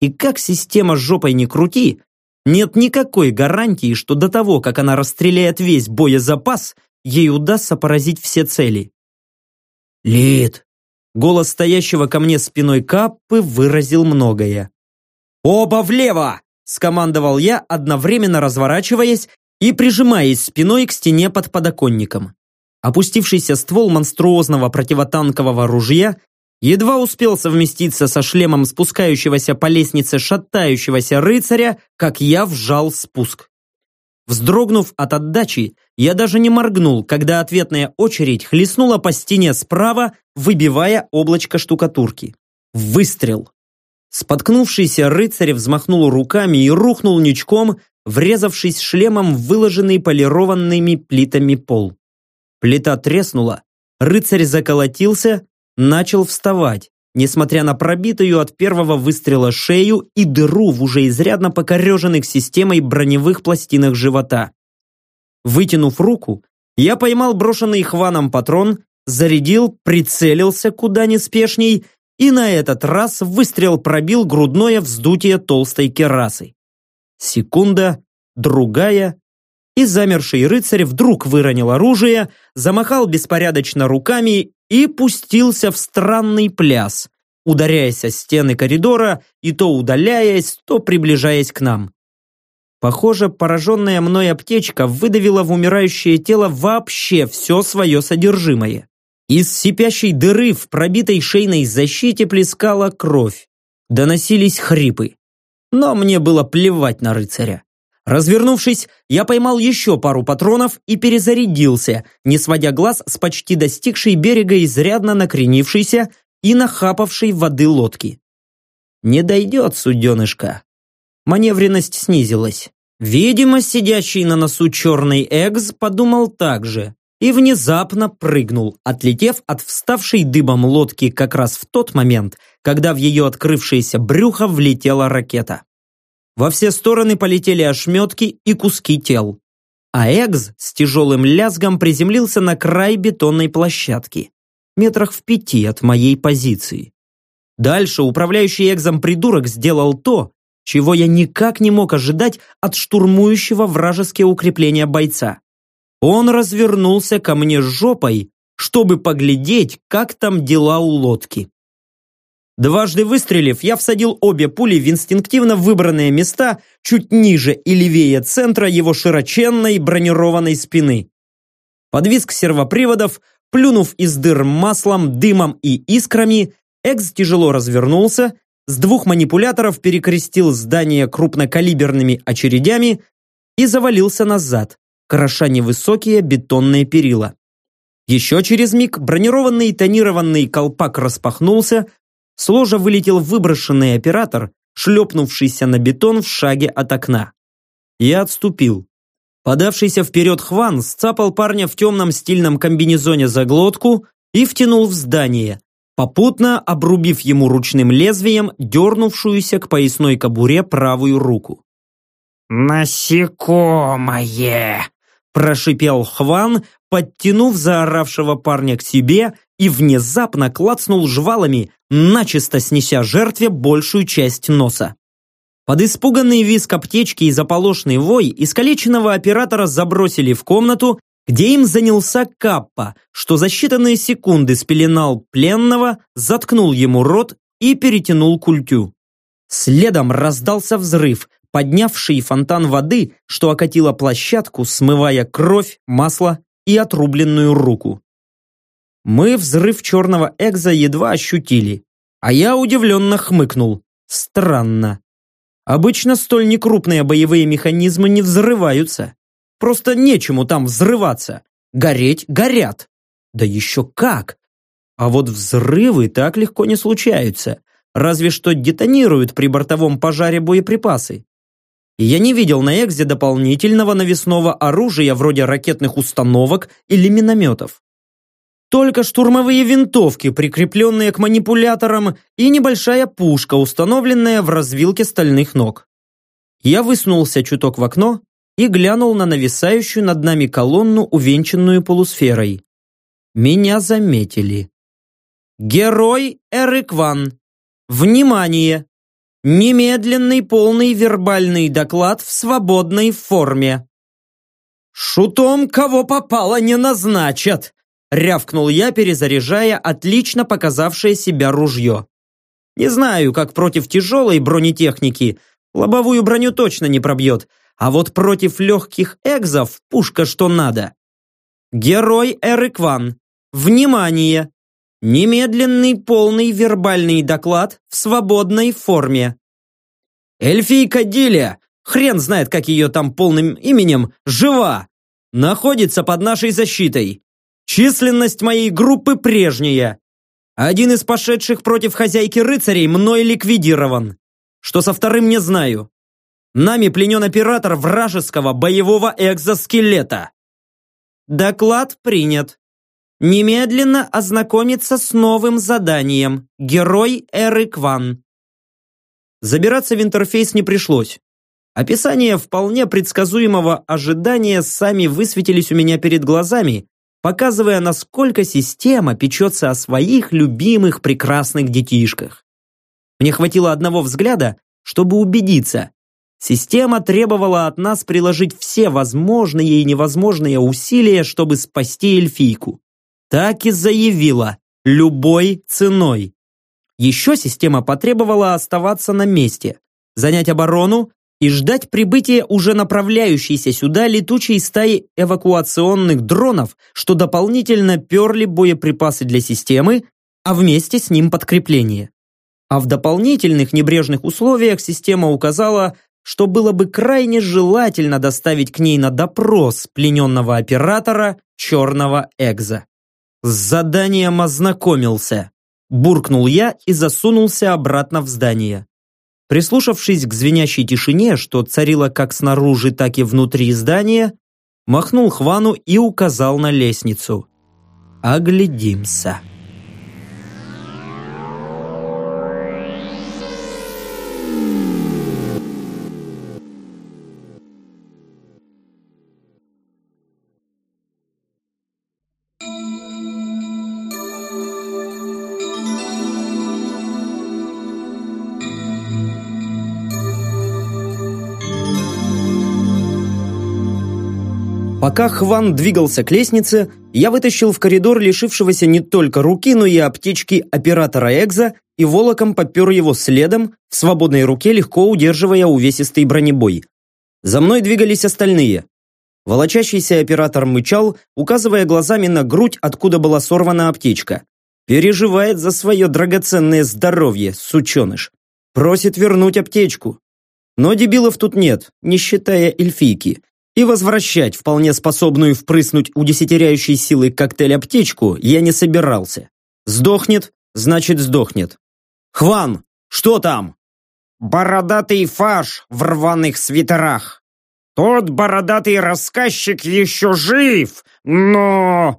И как система жопой не крути, нет никакой гарантии, что до того, как она расстреляет весь боезапас, ей удастся поразить все цели. «Лид!» Голос стоящего ко мне спиной Каппы выразил многое. «Оба влево!» – скомандовал я, одновременно разворачиваясь и прижимаясь спиной к стене под подоконником. Опустившийся ствол монструозного противотанкового ружья едва успел совместиться со шлемом спускающегося по лестнице шатающегося рыцаря, как я вжал спуск. Вздрогнув от отдачи, я даже не моргнул, когда ответная очередь хлестнула по стене справа, выбивая облачко штукатурки. Выстрел. Споткнувшийся рыцарь взмахнул руками и рухнул ничком, врезавшись шлемом в выложенный полированными плитами пол. Плита треснула, рыцарь заколотился, начал вставать, несмотря на пробитую от первого выстрела шею и дыру в уже изрядно покореженных системой броневых пластинах живота. Вытянув руку, я поймал брошенный хваном патрон, зарядил, прицелился куда неспешней и на этот раз выстрел пробил грудное вздутие толстой керасы. Секунда, другая, и замерший рыцарь вдруг выронил оружие, замахал беспорядочно руками и пустился в странный пляс, ударяясь о стены коридора и то удаляясь, то приближаясь к нам. Похоже, пораженная мной аптечка выдавила в умирающее тело вообще все свое содержимое. Из сипящей дыры в пробитой шейной защите плескала кровь. Доносились хрипы. Но мне было плевать на рыцаря. Развернувшись, я поймал еще пару патронов и перезарядился, не сводя глаз с почти достигшей берега изрядно накренившейся и нахапавшей воды лодки. Не дойдет, суденышка. Маневренность снизилась. Видимо, сидящий на носу черный экс подумал так же и внезапно прыгнул, отлетев от вставшей дыбом лодки как раз в тот момент, когда в ее открывшееся брюхо влетела ракета. Во все стороны полетели ошметки и куски тел. А Экс с тяжелым лязгом приземлился на край бетонной площадки, метрах в пяти от моей позиции. Дальше управляющий Экзом придурок сделал то, чего я никак не мог ожидать от штурмующего вражеские укрепления бойца. Он развернулся ко мне жопой, чтобы поглядеть, как там дела у лодки. Дважды выстрелив, я всадил обе пули в инстинктивно выбранные места чуть ниже и левее центра его широченной бронированной спины. Под визг сервоприводов, плюнув из дыр маслом, дымом и искрами, Экс тяжело развернулся, с двух манипуляторов перекрестил здание крупнокалиберными очередями и завалился назад, кроша невысокие бетонные перила. Еще через миг бронированный тонированный колпак распахнулся, с ложа вылетел выброшенный оператор, шлепнувшийся на бетон в шаге от окна. Я отступил. Подавшийся вперед Хван сцапал парня в темном стильном комбинезоне за глотку и втянул в здание, попутно обрубив ему ручным лезвием дернувшуюся к поясной кобуре правую руку. «Насекомое!» – прошипел Хван, подтянув заоравшего парня к себе и внезапно клацнул жвалами, начисто снеся жертве большую часть носа. Под испуганный визг аптечки и заполошный вой искалеченного оператора забросили в комнату, где им занялся Каппа, что за считанные секунды спеленал пленного, заткнул ему рот и перетянул культю. Следом раздался взрыв, поднявший фонтан воды, что окатило площадку, смывая кровь, масло и отрубленную руку. Мы взрыв черного экза едва ощутили, а я удивленно хмыкнул. Странно. Обычно столь некрупные боевые механизмы не взрываются. Просто нечему там взрываться. Гореть горят. Да еще как! А вот взрывы так легко не случаются. Разве что детонируют при бортовом пожаре боеприпасы. Я не видел на Экзе дополнительного навесного оружия вроде ракетных установок или минометов. Только штурмовые винтовки, прикрепленные к манипуляторам, и небольшая пушка, установленная в развилке стальных ног. Я высунулся чуток в окно и глянул на нависающую над нами колонну, увенчанную полусферой. Меня заметили. Герой Эрик Ван. Внимание! Немедленный полный вербальный доклад в свободной форме. Шутом кого попало не назначат, рявкнул я, перезаряжая отлично показавшее себя ружье. Не знаю, как против тяжелой бронетехники, лобовую броню точно не пробьет, а вот против легких экзов пушка что надо. Герой Эрик Ван. Внимание! Немедленный полный вербальный доклад в свободной форме. Эльфийка Дилия, хрен знает, как ее там полным именем, жива, находится под нашей защитой. Численность моей группы прежняя. Один из пошедших против хозяйки рыцарей мной ликвидирован. Что со вторым не знаю. Нами пленен оператор вражеского боевого экзоскелета. Доклад принят. Немедленно ознакомиться с новым заданием. Герой Эрик Ван. Забираться в интерфейс не пришлось. Описания вполне предсказуемого ожидания сами высветились у меня перед глазами, показывая, насколько система печется о своих любимых прекрасных детишках. Мне хватило одного взгляда, чтобы убедиться. Система требовала от нас приложить все возможные и невозможные усилия, чтобы спасти эльфийку. Так и заявила, любой ценой. Еще система потребовала оставаться на месте, занять оборону и ждать прибытия уже направляющейся сюда летучей стаи эвакуационных дронов, что дополнительно перли боеприпасы для системы, а вместе с ним подкрепление. А в дополнительных небрежных условиях система указала, что было бы крайне желательно доставить к ней на допрос плененного оператора черного экза. С заданием ознакомился. Буркнул я и засунулся обратно в здание. Прислушавшись к звенящей тишине, что царила как снаружи, так и внутри здания, махнул Хвану и указал на лестницу. «Оглядимся». Пока Хван двигался к лестнице, я вытащил в коридор лишившегося не только руки, но и аптечки оператора Экза и волоком попер его следом, в свободной руке легко удерживая увесистый бронебой. За мной двигались остальные. Волочащийся оператор мычал, указывая глазами на грудь, откуда была сорвана аптечка. Переживает за свое драгоценное здоровье, сученыш. Просит вернуть аптечку. Но дебилов тут нет, не считая эльфийки И возвращать вполне способную впрыснуть удесятеряющей силой коктейль аптечку я не собирался. Сдохнет, значит сдохнет. «Хван, что там?» «Бородатый фаш в рваных свитерах. Тот бородатый рассказчик еще жив, но...»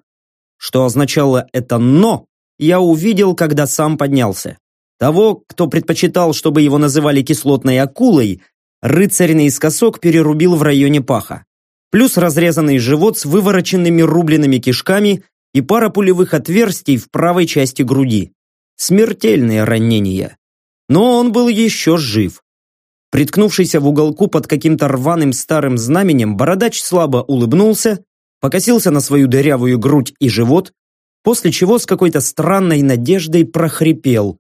Что означало это «но», я увидел, когда сам поднялся. Того, кто предпочитал, чтобы его называли кислотной акулой, рыцарь наискосок перерубил в районе паха. Плюс разрезанный живот с вывороченными рубленными кишками и пара пулевых отверстий в правой части груди. Смертельные ранения. Но он был еще жив. Приткнувшийся в уголку под каким-то рваным старым знаменем, бородач слабо улыбнулся, покосился на свою дырявую грудь и живот, после чего с какой-то странной надеждой прохрипел.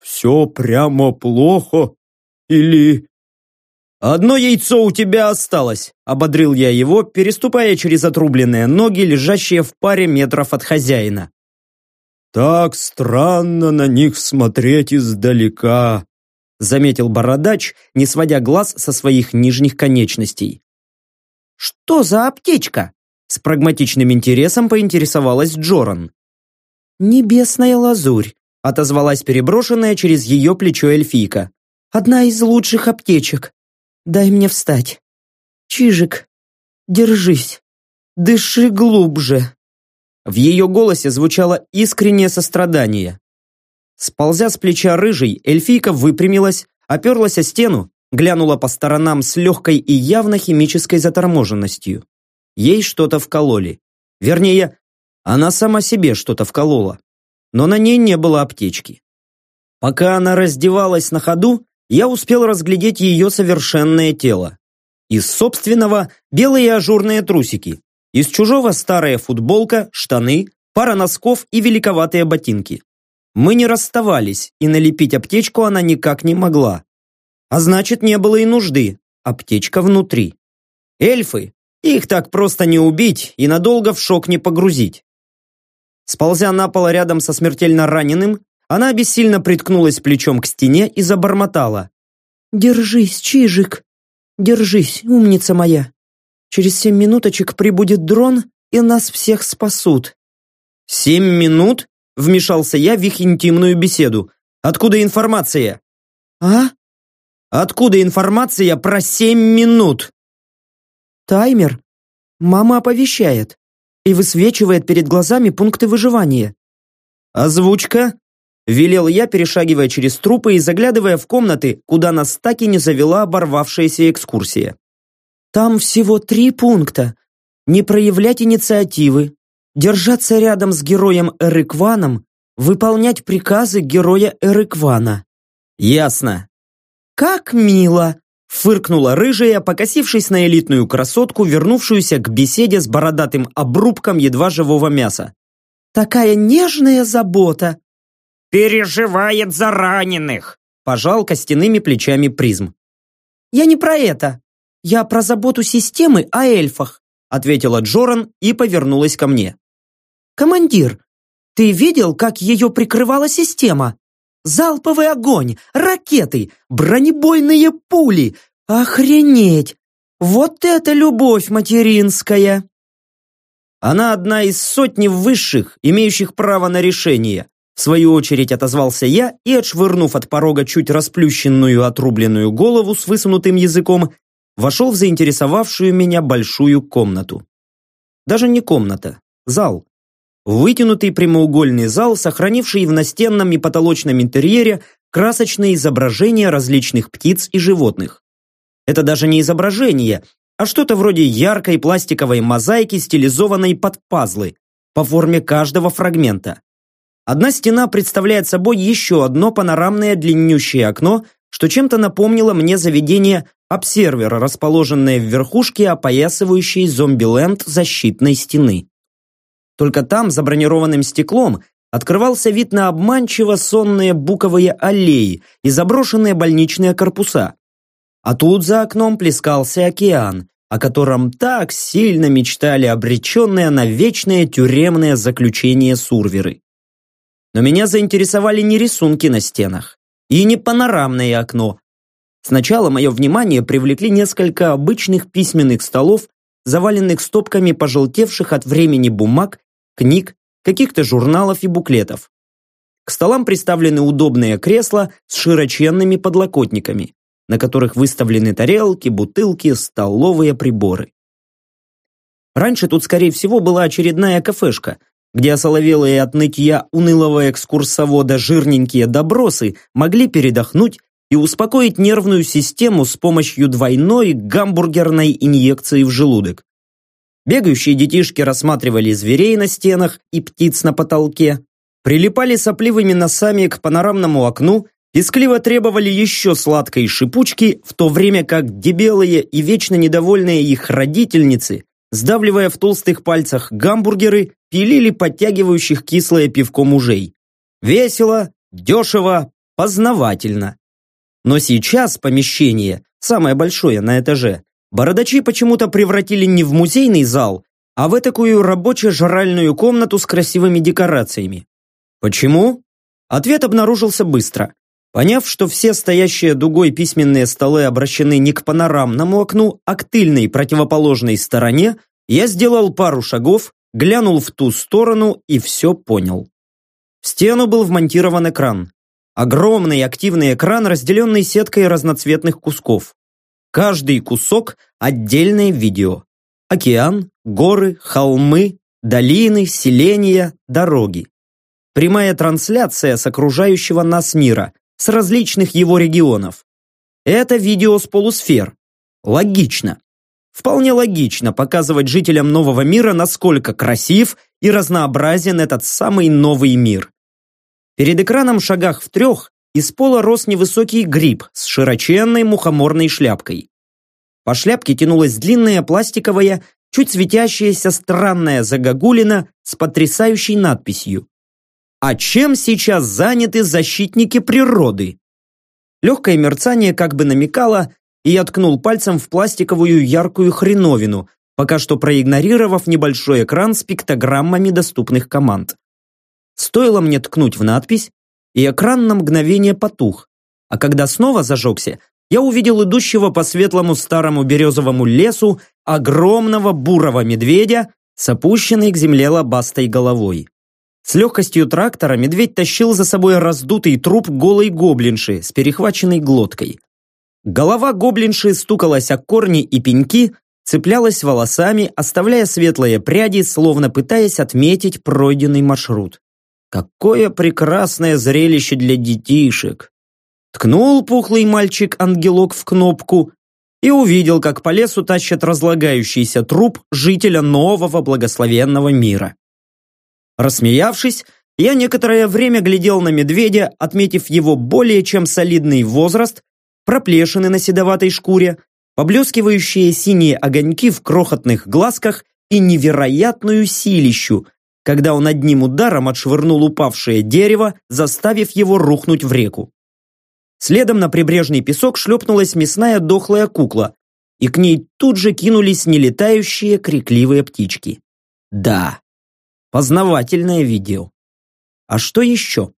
«Все прямо плохо? Или...» «Одно яйцо у тебя осталось», – ободрил я его, переступая через отрубленные ноги, лежащие в паре метров от хозяина. «Так странно на них смотреть издалека», – заметил бородач, не сводя глаз со своих нижних конечностей. «Что за аптечка?» С прагматичным интересом поинтересовалась Джоран. «Небесная лазурь», отозвалась переброшенная через ее плечо эльфийка. «Одна из лучших аптечек. Дай мне встать. Чижик, держись. Дыши глубже». В ее голосе звучало искреннее сострадание. Сползя с плеча рыжей, эльфийка выпрямилась, оперлась о стену, глянула по сторонам с легкой и явно химической заторможенностью. Ей что-то вкололи. Вернее, она сама себе что-то вколола. Но на ней не было аптечки. Пока она раздевалась на ходу, я успел разглядеть ее совершенное тело. Из собственного белые ажурные трусики, из чужого старая футболка, штаны, пара носков и великоватые ботинки. Мы не расставались, и налепить аптечку она никак не могла. А значит, не было и нужды. Аптечка внутри. Эльфы, их так просто не убить и надолго в шок не погрузить. Сползя на пол рядом со смертельно раненым, она бессильно приткнулась плечом к стене и забормотала. «Держись, Чижик! Держись, умница моя! Через семь минуточек прибудет дрон, и нас всех спасут!» «Семь минут?» – вмешался я в их интимную беседу. «Откуда информация?» «А?» «Откуда информация про семь минут?» Таймер. Мама оповещает и высвечивает перед глазами пункты выживания. Озвучка? Велел я, перешагивая через трупы и заглядывая в комнаты, куда нас так и не завела оборвавшаяся экскурсия. Там всего три пункта. Не проявлять инициативы, держаться рядом с героем Эрикваном, выполнять приказы героя Эриквана. Ясно. Как мило! Фыркнула рыжая, покосившись на элитную красотку, вернувшуюся к беседе с бородатым обрубком едва живого мяса. «Такая нежная забота!» «Переживает за раненых!» Пожал костяными плечами призм. «Я не про это. Я про заботу системы о эльфах», ответила Джоран и повернулась ко мне. «Командир, ты видел, как ее прикрывала система? Залповый огонь, ракеты, бронебойные пули. Охренеть! Вот это любовь материнская!» Она одна из сотни высших, имеющих право на решение. В свою очередь отозвался я и, отшвырнув от порога чуть расплющенную отрубленную голову с высунутым языком, вошел в заинтересовавшую меня большую комнату. Даже не комната, зал. Вытянутый прямоугольный зал, сохранивший в настенном и потолочном интерьере красочные изображения различных птиц и животных. Это даже не изображение, а что-то вроде яркой пластиковой мозаики, стилизованной под пазлы, по форме каждого фрагмента. Одна стена представляет собой еще одно панорамное длиннющее окно, что чем-то напомнило мне заведение обсервера, расположенное в верхушке опоясывающей зомби-ленд защитной стены. Только там, за бронированным стеклом, открывался вид на обманчиво сонные буковые аллеи и заброшенные больничные корпуса. А тут за окном плескался океан, о котором так сильно мечтали обреченные на вечное тюремное заключение сурверы. Но меня заинтересовали не рисунки на стенах и не панорамное окно. Сначала мое внимание привлекли несколько обычных письменных столов заваленных стопками пожелтевших от времени бумаг, книг, каких-то журналов и буклетов. К столам приставлены удобные кресла с широченными подлокотниками, на которых выставлены тарелки, бутылки, столовые приборы. Раньше тут, скорее всего, была очередная кафешка, где осоловелые от нытья унылого экскурсовода жирненькие добросы могли передохнуть и успокоить нервную систему с помощью двойной гамбургерной инъекции в желудок. Бегающие детишки рассматривали зверей на стенах и птиц на потолке, прилипали сопливыми носами к панорамному окну, пескливо требовали еще сладкой шипучки, в то время как дебелые и вечно недовольные их родительницы сдавливая в толстых пальцах гамбургеры, пилили подтягивающих кислое пивко мужей. Весело, дешево, познавательно. Но сейчас помещение, самое большое на этаже, бородачи почему-то превратили не в музейный зал, а в такую рабоче-жральную комнату с красивыми декорациями. Почему? Ответ обнаружился быстро. Поняв, что все стоящие дугой письменные столы обращены не к панорамному окну, а к тыльной противоположной стороне, я сделал пару шагов, глянул в ту сторону и все понял. В стену был вмонтирован экран. Огромный активный экран, разделенный сеткой разноцветных кусков. Каждый кусок – отдельное видео. Океан, горы, холмы, долины, селения, дороги. Прямая трансляция с окружающего нас мира – с различных его регионов. Это видео с полусфер. Логично. Вполне логично показывать жителям нового мира, насколько красив и разнообразен этот самый новый мир. Перед экраном в шагах в трех из пола рос невысокий гриб с широченной мухоморной шляпкой. По шляпке тянулась длинная пластиковая, чуть светящаяся странная загогулина с потрясающей надписью а чем сейчас заняты защитники природы? Легкое мерцание как бы намекало, и я ткнул пальцем в пластиковую яркую хреновину, пока что проигнорировав небольшой экран с пиктограммами доступных команд. Стоило мне ткнуть в надпись, и экран на мгновение потух, а когда снова зажегся, я увидел идущего по светлому старому березовому лесу огромного бурого медведя с опущенной к земле лобастой головой. С легкостью трактора медведь тащил за собой раздутый труп голой гоблинши с перехваченной глоткой. Голова гоблинши стукалась о корни и пеньки, цеплялась волосами, оставляя светлые пряди, словно пытаясь отметить пройденный маршрут. Какое прекрасное зрелище для детишек! Ткнул пухлый мальчик-ангелок в кнопку и увидел, как по лесу тащат разлагающийся труп жителя нового благословенного мира. Рассмеявшись, я некоторое время глядел на медведя, отметив его более чем солидный возраст, проплешины на седоватой шкуре, поблескивающие синие огоньки в крохотных глазках и невероятную силищу, когда он одним ударом отшвырнул упавшее дерево, заставив его рухнуть в реку. Следом на прибрежный песок шлепнулась мясная дохлая кукла, и к ней тут же кинулись нелетающие крикливые птички. Да, Познавательное видео. А что еще?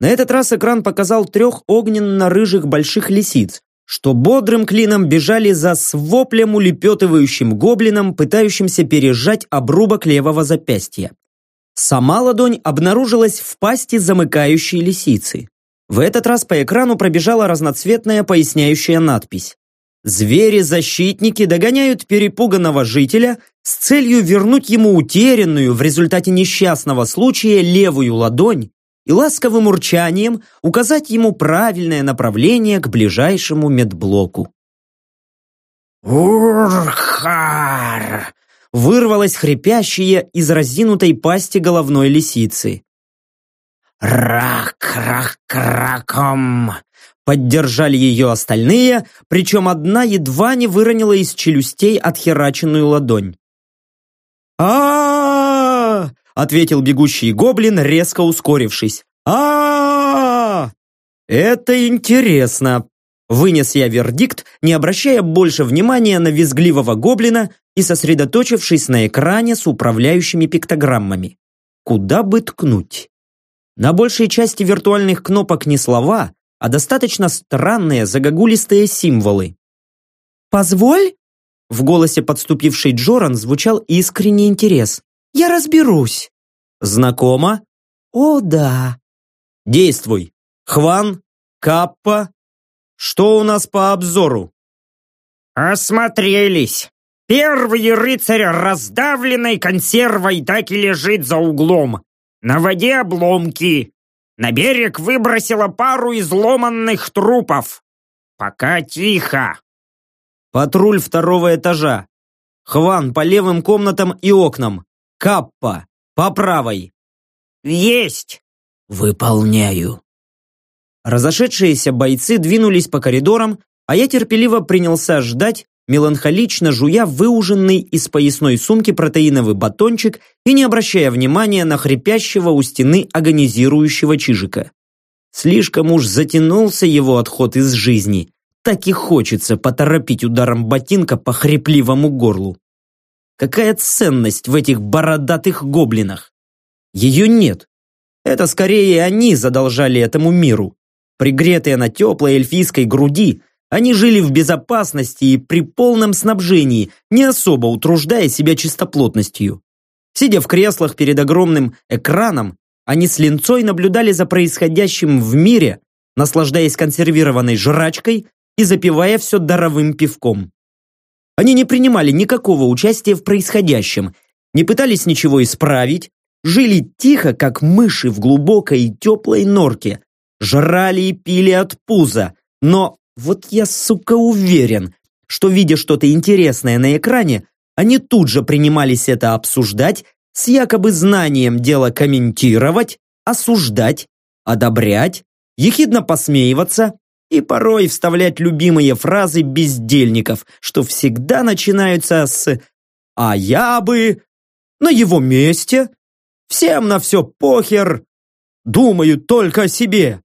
На этот раз экран показал трех огненно-рыжих больших лисиц, что бодрым клином бежали за своплем улепетывающим гоблином, пытающимся пережать обрубок левого запястья. Сама ладонь обнаружилась в пасти замыкающей лисицы. В этот раз по экрану пробежала разноцветная поясняющая надпись. Звери-защитники догоняют перепуганного жителя с целью вернуть ему утерянную в результате несчастного случая левую ладонь и ласковым урчанием указать ему правильное направление к ближайшему медблоку. «Урхар!» вырвалось хрипящее из разинутой пасти головной лисицы. «Рак-рак-раком!» Поддержали ее остальные, причем одна едва не выронила из челюстей отхераченную ладонь. а ответил бегущий гоблин, резко ускорившись. а Это интересно!» Вынес я вердикт, не обращая больше внимания на визгливого гоблина и сосредоточившись на экране с управляющими пиктограммами. Куда бы ткнуть? На большей части виртуальных кнопок не слова, а достаточно странные загогулистые символы. «Позволь?» В голосе подступившей Джоран звучал искренний интерес. «Я разберусь». «Знакомо?» «О, да». «Действуй. Хван, Каппа. Что у нас по обзору?» «Осмотрелись. Первый рыцарь раздавленной консервой так и лежит за углом. На воде обломки. На берег выбросило пару изломанных трупов. Пока тихо. Патруль второго этажа. Хван по левым комнатам и окнам. Каппа по правой. Есть. Выполняю. Разошедшиеся бойцы двинулись по коридорам, а я терпеливо принялся ждать, меланхолично жуя выуженный из поясной сумки протеиновый батончик и не обращая внимания на хрипящего у стены агонизирующего чижика. Слишком уж затянулся его отход из жизни. Так и хочется поторопить ударом ботинка по хрипливому горлу. Какая ценность в этих бородатых гоблинах? Ее нет. Это скорее они задолжали этому миру. Пригретые на теплой эльфийской груди, они жили в безопасности и при полном снабжении, не особо утруждая себя чистоплотностью. Сидя в креслах перед огромным экраном, они с линцой наблюдали за происходящим в мире, наслаждаясь консервированной жрачкой и запивая все даровым пивком. Они не принимали никакого участия в происходящем, не пытались ничего исправить, жили тихо, как мыши в глубокой и теплой норке, жрали и пили от пуза, но вот я, сука, уверен, что, видя что-то интересное на экране, они тут же принимались это обсуждать с якобы знанием дела комментировать, осуждать, одобрять, ехидно посмеиваться и порой вставлять любимые фразы бездельников, что всегда начинаются с «а я бы», «на его месте», «всем на все похер», «думаю только о себе».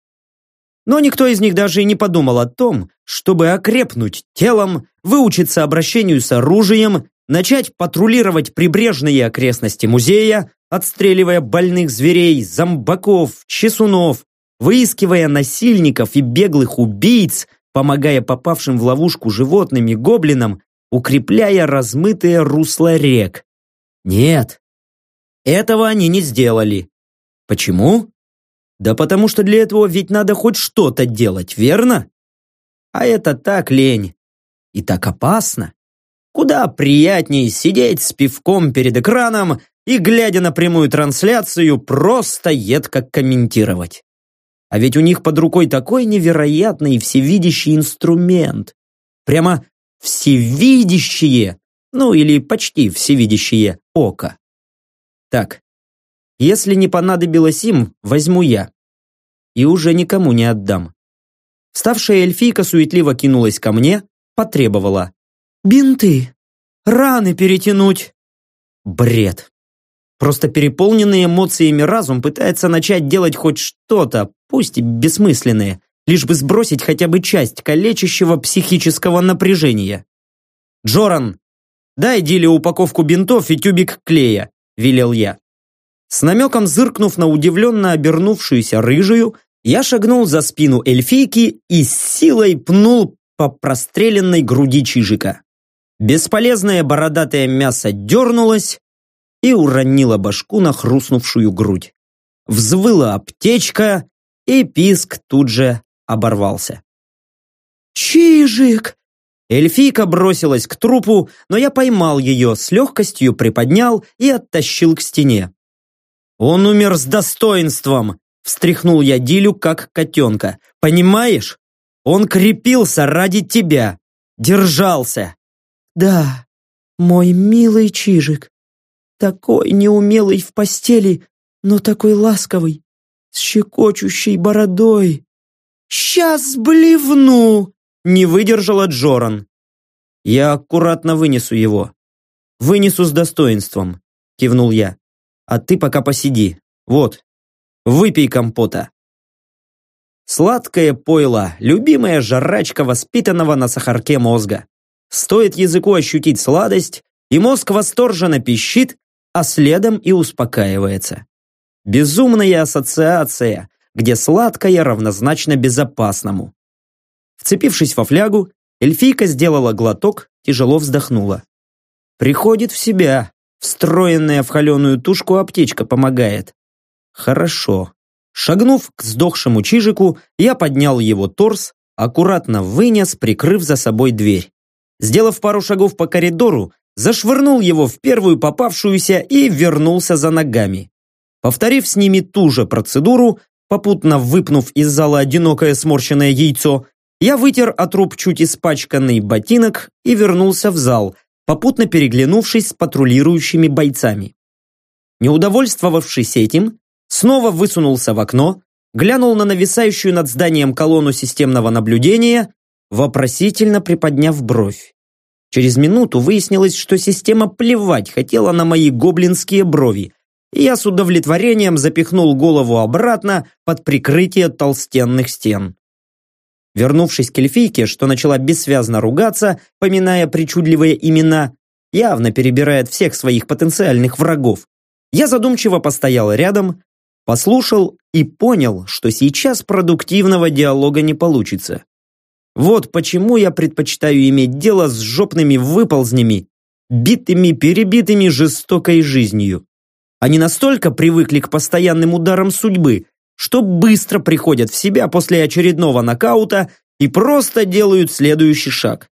Но никто из них даже и не подумал о том, чтобы окрепнуть телом, выучиться обращению с оружием, начать патрулировать прибрежные окрестности музея, отстреливая больных зверей, зомбаков, чесунов, выискивая насильников и беглых убийц, помогая попавшим в ловушку животным и гоблинам, укрепляя размытые русла рек. Нет, этого они не сделали. Почему? Да потому что для этого ведь надо хоть что-то делать, верно? А это так лень. И так опасно. Куда приятнее сидеть с пивком перед экраном и, глядя на прямую трансляцию, просто едко комментировать. А ведь у них под рукой такой невероятный всевидящий инструмент. Прямо всевидящее, ну или почти всевидящее око. Так, если не понадобилось им, возьму я. И уже никому не отдам. Вставшая эльфийка суетливо кинулась ко мне, потребовала. «Бинты! Раны перетянуть!» Бред. Просто переполненный эмоциями разум пытается начать делать хоть что-то, пусть и бессмысленное, лишь бы сбросить хотя бы часть калечащего психического напряжения. «Джоран, дай Диле упаковку бинтов и тюбик клея», – велел я. С намеком зыркнув на удивленно обернувшуюся рыжую, я шагнул за спину эльфийки и с силой пнул по простреленной груди чижика. Бесполезное бородатое мясо дернулось и уронило башку на хрустнувшую грудь. Взвыла аптечка, и писк тут же оборвался. «Чижик!» Эльфийка бросилась к трупу, но я поймал ее, с легкостью приподнял и оттащил к стене. «Он умер с достоинством!» Встряхнул я Дилю, как котенка. «Понимаешь? Он крепился ради тебя. Держался!» «Да, мой милый Чижик. Такой неумелый в постели, но такой ласковый, с щекочущей бородой. Сейчас блевну!» Не выдержала Джоран. «Я аккуратно вынесу его. Вынесу с достоинством», кивнул я а ты пока посиди. Вот, выпей компота. Сладкое пойло, любимая жрачка воспитанного на сахарке мозга. Стоит языку ощутить сладость, и мозг восторженно пищит, а следом и успокаивается. Безумная ассоциация, где сладкое равнозначно безопасному. Вцепившись во флягу, Эльфийка сделала глоток, тяжело вздохнула. Приходит в себя. Встроенная в холеную тушку аптечка помогает. Хорошо. Шагнув к сдохшему чижику, я поднял его торс, аккуратно вынес, прикрыв за собой дверь. Сделав пару шагов по коридору, зашвырнул его в первую попавшуюся и вернулся за ногами. Повторив с ними ту же процедуру, попутно выпнув из зала одинокое сморщенное яйцо, я вытер от труп чуть испачканный ботинок и вернулся в зал, попутно переглянувшись с патрулирующими бойцами. Не удовольствовавшись этим, снова высунулся в окно, глянул на нависающую над зданием колонну системного наблюдения, вопросительно приподняв бровь. Через минуту выяснилось, что система плевать хотела на мои гоблинские брови, и я с удовлетворением запихнул голову обратно под прикрытие толстенных стен. Вернувшись к эльфийке, что начала бессвязно ругаться, поминая причудливые имена, явно перебирает всех своих потенциальных врагов, я задумчиво постоял рядом, послушал и понял, что сейчас продуктивного диалога не получится. Вот почему я предпочитаю иметь дело с жопными выползнями, битыми-перебитыми жестокой жизнью. Они настолько привыкли к постоянным ударам судьбы, что быстро приходят в себя после очередного нокаута и просто делают следующий шаг.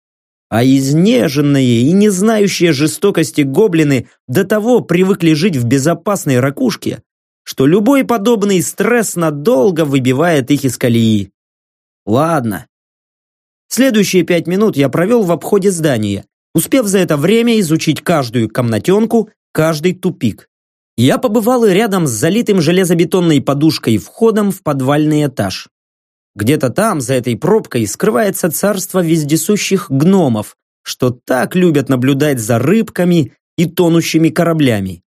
А изнеженные и не знающие жестокости гоблины до того привыкли жить в безопасной ракушке, что любой подобный стресс надолго выбивает их из колеи. Ладно, Следующие пять минут я провел в обходе здания, успев за это время изучить каждую комнатенку, каждый тупик. Я побывал и рядом с залитым железобетонной подушкой входом в подвальный этаж. Где-то там, за этой пробкой, скрывается царство вездесущих гномов, что так любят наблюдать за рыбками и тонущими кораблями.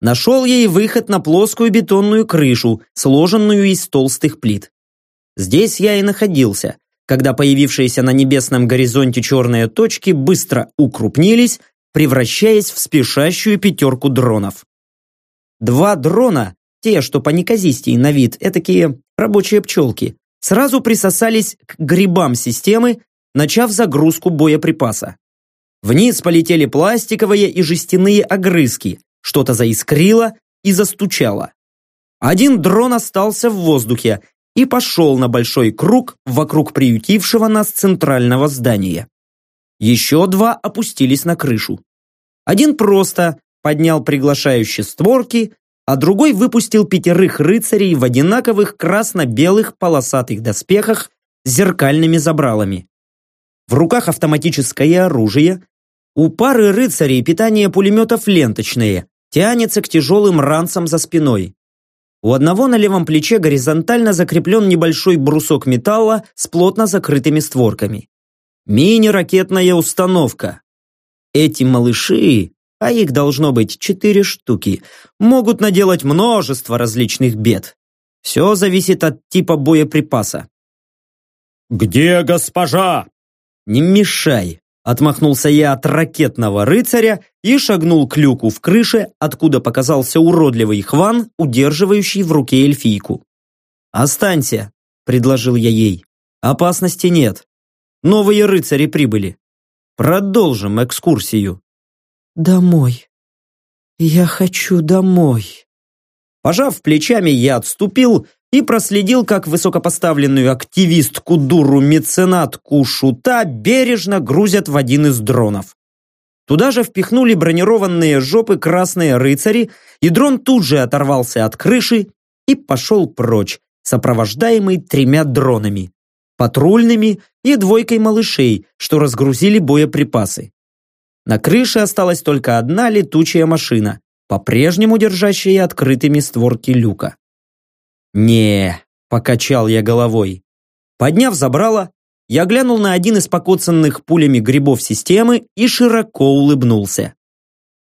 Нашел ей выход на плоскую бетонную крышу, сложенную из толстых плит. Здесь я и находился, когда появившиеся на небесном горизонте черные точки быстро укрупнились, превращаясь в спешащую пятерку дронов. Два дрона, те, что по неказистей на вид, этакие рабочие пчелки, сразу присосались к грибам системы, начав загрузку боеприпаса. Вниз полетели пластиковые и жестяные огрызки, что-то заискрило и застучало. Один дрон остался в воздухе, и пошел на большой круг вокруг приютившего нас центрального здания. Еще два опустились на крышу. Один просто поднял приглашающие створки, а другой выпустил пятерых рыцарей в одинаковых красно-белых полосатых доспехах с зеркальными забралами. В руках автоматическое оружие, у пары рыцарей питание пулеметов ленточные, тянется к тяжелым ранцам за спиной. У одного на левом плече горизонтально закреплен небольшой брусок металла с плотно закрытыми створками. Мини-ракетная установка. Эти малыши, а их должно быть четыре штуки, могут наделать множество различных бед. Все зависит от типа боеприпаса. «Где госпожа?» «Не мешай», Отмахнулся я от ракетного рыцаря и шагнул к люку в крыше, откуда показался уродливый хван, удерживающий в руке эльфийку. «Останься», — предложил я ей. «Опасности нет. Новые рыцари прибыли. Продолжим экскурсию». «Домой. Я хочу домой». Пожав плечами, я отступил и проследил, как высокопоставленную активистку, дуру, меценатку, шута бережно грузят в один из дронов. Туда же впихнули бронированные жопы красные рыцари, и дрон тут же оторвался от крыши и пошел прочь, сопровождаемый тремя дронами, патрульными и двойкой малышей, что разгрузили боеприпасы. На крыше осталась только одна летучая машина, по-прежнему держащая открытыми створки люка не покачал я головой. Подняв забрало, я глянул на один из покоцанных пулями грибов системы и широко улыбнулся.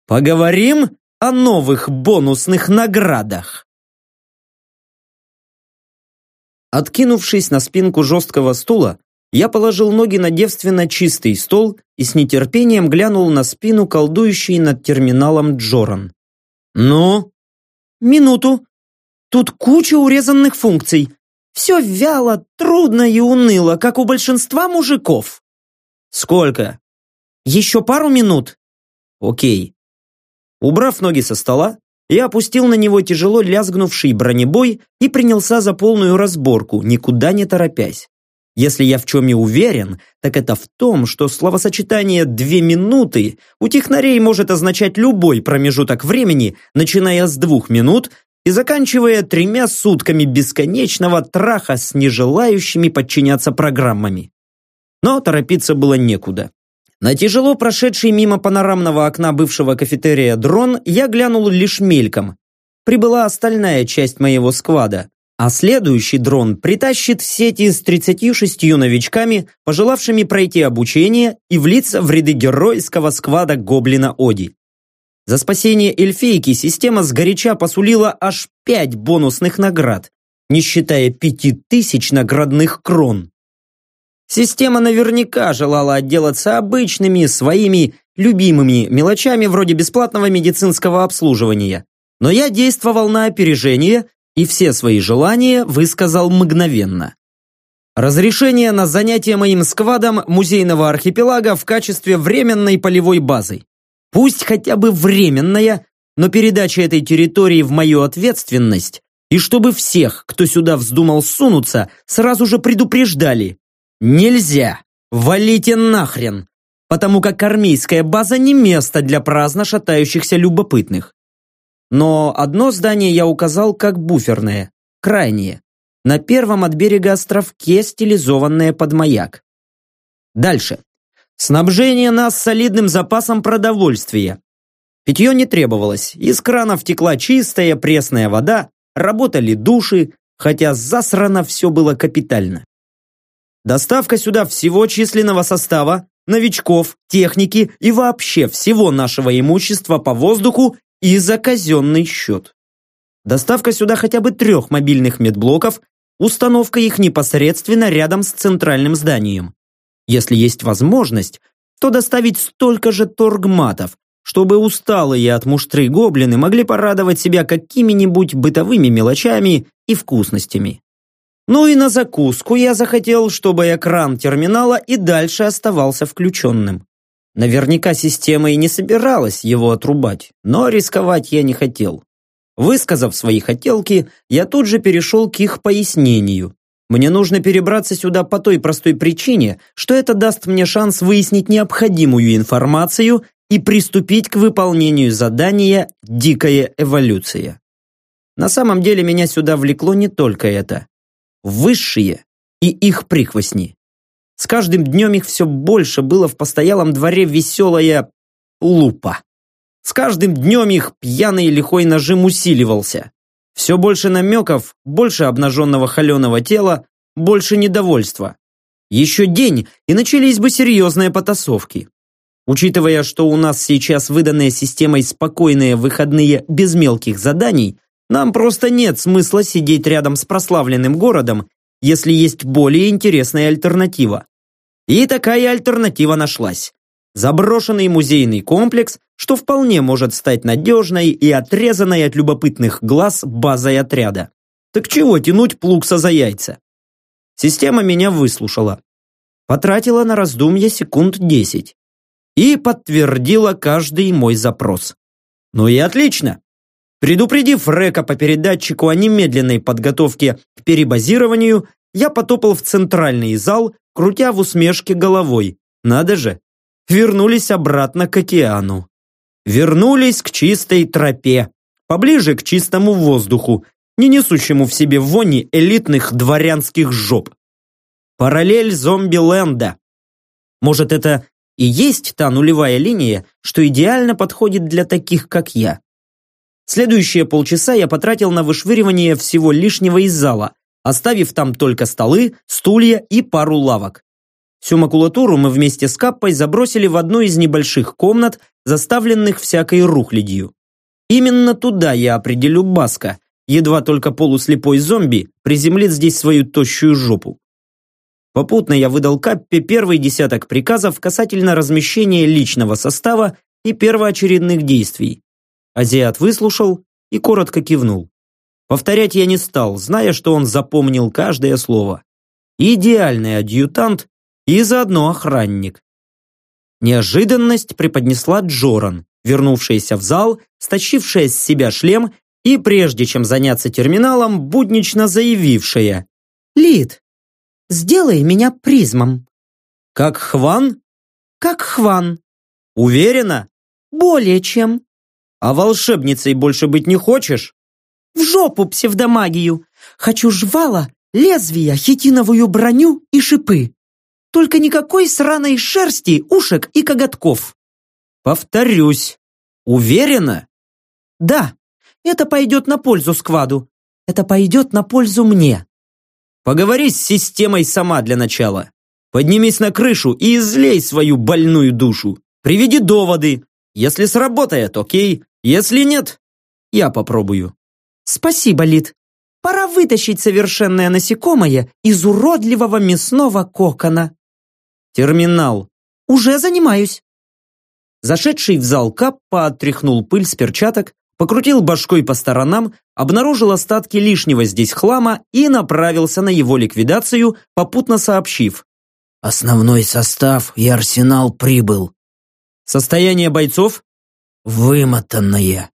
«Поговорим о новых бонусных наградах!» Откинувшись на спинку жесткого стула, я положил ноги на девственно чистый стол и с нетерпением глянул на спину колдующей над терминалом Джоран. «Ну?» «Минуту», Тут куча урезанных функций. Все вяло, трудно и уныло, как у большинства мужиков. Сколько? Еще пару минут. Окей. Убрав ноги со стола, я опустил на него тяжело лязгнувший бронебой и принялся за полную разборку, никуда не торопясь. Если я в чем и уверен, так это в том, что словосочетание «две минуты» у технарей может означать любой промежуток времени, начиная с двух минут и заканчивая тремя сутками бесконечного траха с нежелающими подчиняться программами. Но торопиться было некуда. На тяжело прошедший мимо панорамного окна бывшего кафетерия дрон я глянул лишь мельком. Прибыла остальная часть моего сквада, а следующий дрон притащит сети с 36 новичками, пожелавшими пройти обучение и влиться в ряды геройского сквада Гоблина Оди. За спасение эльфийки система сгоряча посулила аж 5 бонусных наград, не считая 5000 наградных крон. Система наверняка желала отделаться обычными, своими, любимыми мелочами вроде бесплатного медицинского обслуживания. Но я действовал на опережение и все свои желания высказал мгновенно. Разрешение на занятие моим сквадом музейного архипелага в качестве временной полевой базы. Пусть хотя бы временная, но передача этой территории в мою ответственность, и чтобы всех, кто сюда вздумал сунуться, сразу же предупреждали. Нельзя! Валите нахрен! Потому как армейская база не место для праздно шатающихся любопытных. Но одно здание я указал как буферное, крайнее, на первом от берега островке, стилизованное под маяк. Дальше. Снабжение нас солидным запасом продовольствия. Питье не требовалось, из кранов текла чистая пресная вода, работали души, хотя засрано все было капитально. Доставка сюда всего численного состава, новичков, техники и вообще всего нашего имущества по воздуху и за казенный счет. Доставка сюда хотя бы трех мобильных медблоков, установка их непосредственно рядом с центральным зданием. Если есть возможность, то доставить столько же торгматов, чтобы усталые от муштры гоблины могли порадовать себя какими-нибудь бытовыми мелочами и вкусностями. Ну и на закуску я захотел, чтобы экран терминала и дальше оставался включенным. Наверняка система и не собиралась его отрубать, но рисковать я не хотел. Высказав свои хотелки, я тут же перешел к их пояснению. Мне нужно перебраться сюда по той простой причине, что это даст мне шанс выяснить необходимую информацию и приступить к выполнению задания «Дикая эволюция». На самом деле меня сюда влекло не только это высшие и их прихвостни. С каждым днем их все больше было в постоялом дворе веселая лупа. С каждым днем их пьяный лихой нажим усиливался. Все больше намеков, больше обнаженного холеного тела, больше недовольства. Еще день, и начались бы серьезные потасовки. Учитывая, что у нас сейчас выданные системой спокойные выходные без мелких заданий, нам просто нет смысла сидеть рядом с прославленным городом, если есть более интересная альтернатива. И такая альтернатива нашлась. Заброшенный музейный комплекс, что вполне может стать надежной и отрезанной от любопытных глаз базой отряда. Так чего тянуть плукса за яйца? Система меня выслушала. Потратила на раздумье секунд десять. И подтвердила каждый мой запрос. Ну и отлично. Предупредив Река по передатчику о немедленной подготовке к перебазированию, я потопал в центральный зал, крутя в усмешке головой. Надо же, вернулись обратно к океану. Вернулись к чистой тропе, поближе к чистому воздуху, не несущему в себе вони элитных дворянских жоп. Параллель зомби-ленда. Может, это и есть та нулевая линия, что идеально подходит для таких, как я. Следующие полчаса я потратил на вышвыривание всего лишнего из зала, оставив там только столы, стулья и пару лавок. Всю макулатуру мы вместе с Каппой забросили в одну из небольших комнат, заставленных всякой рухлядью. Именно туда я определю Баска, едва только полуслепой зомби приземлит здесь свою тощую жопу. Попутно я выдал Каппе первый десяток приказов касательно размещения личного состава и первоочередных действий. Азиат выслушал и коротко кивнул. Повторять я не стал, зная, что он запомнил каждое слово. Идеальный адъютант и заодно охранник. Неожиданность преподнесла Джоран, вернувшаяся в зал, стащившая с себя шлем и, прежде чем заняться терминалом, буднично заявившая «Лид, сделай меня призмом». «Как Хван?» «Как Хван». «Уверена?» «Более чем». «А волшебницей больше быть не хочешь?» «В жопу псевдомагию! Хочу жвала, лезвия, хитиновую броню и шипы. Только никакой сраной шерсти, ушек и коготков». «Повторюсь. Уверена?» «Да, это пойдет на пользу скваду. Это пойдет на пользу мне». «Поговори с системой сама для начала. Поднимись на крышу и излей свою больную душу. Приведи доводы. Если сработает, окей. Если нет, я попробую». «Спасибо, Лид. Пора вытащить совершенное насекомое из уродливого мясного кокона». «Терминал». «Уже занимаюсь». Зашедший в зал Каппа отряхнул пыль с перчаток, покрутил башкой по сторонам, обнаружил остатки лишнего здесь хлама и направился на его ликвидацию, попутно сообщив. «Основной состав и арсенал прибыл. Состояние бойцов? Вымотанное.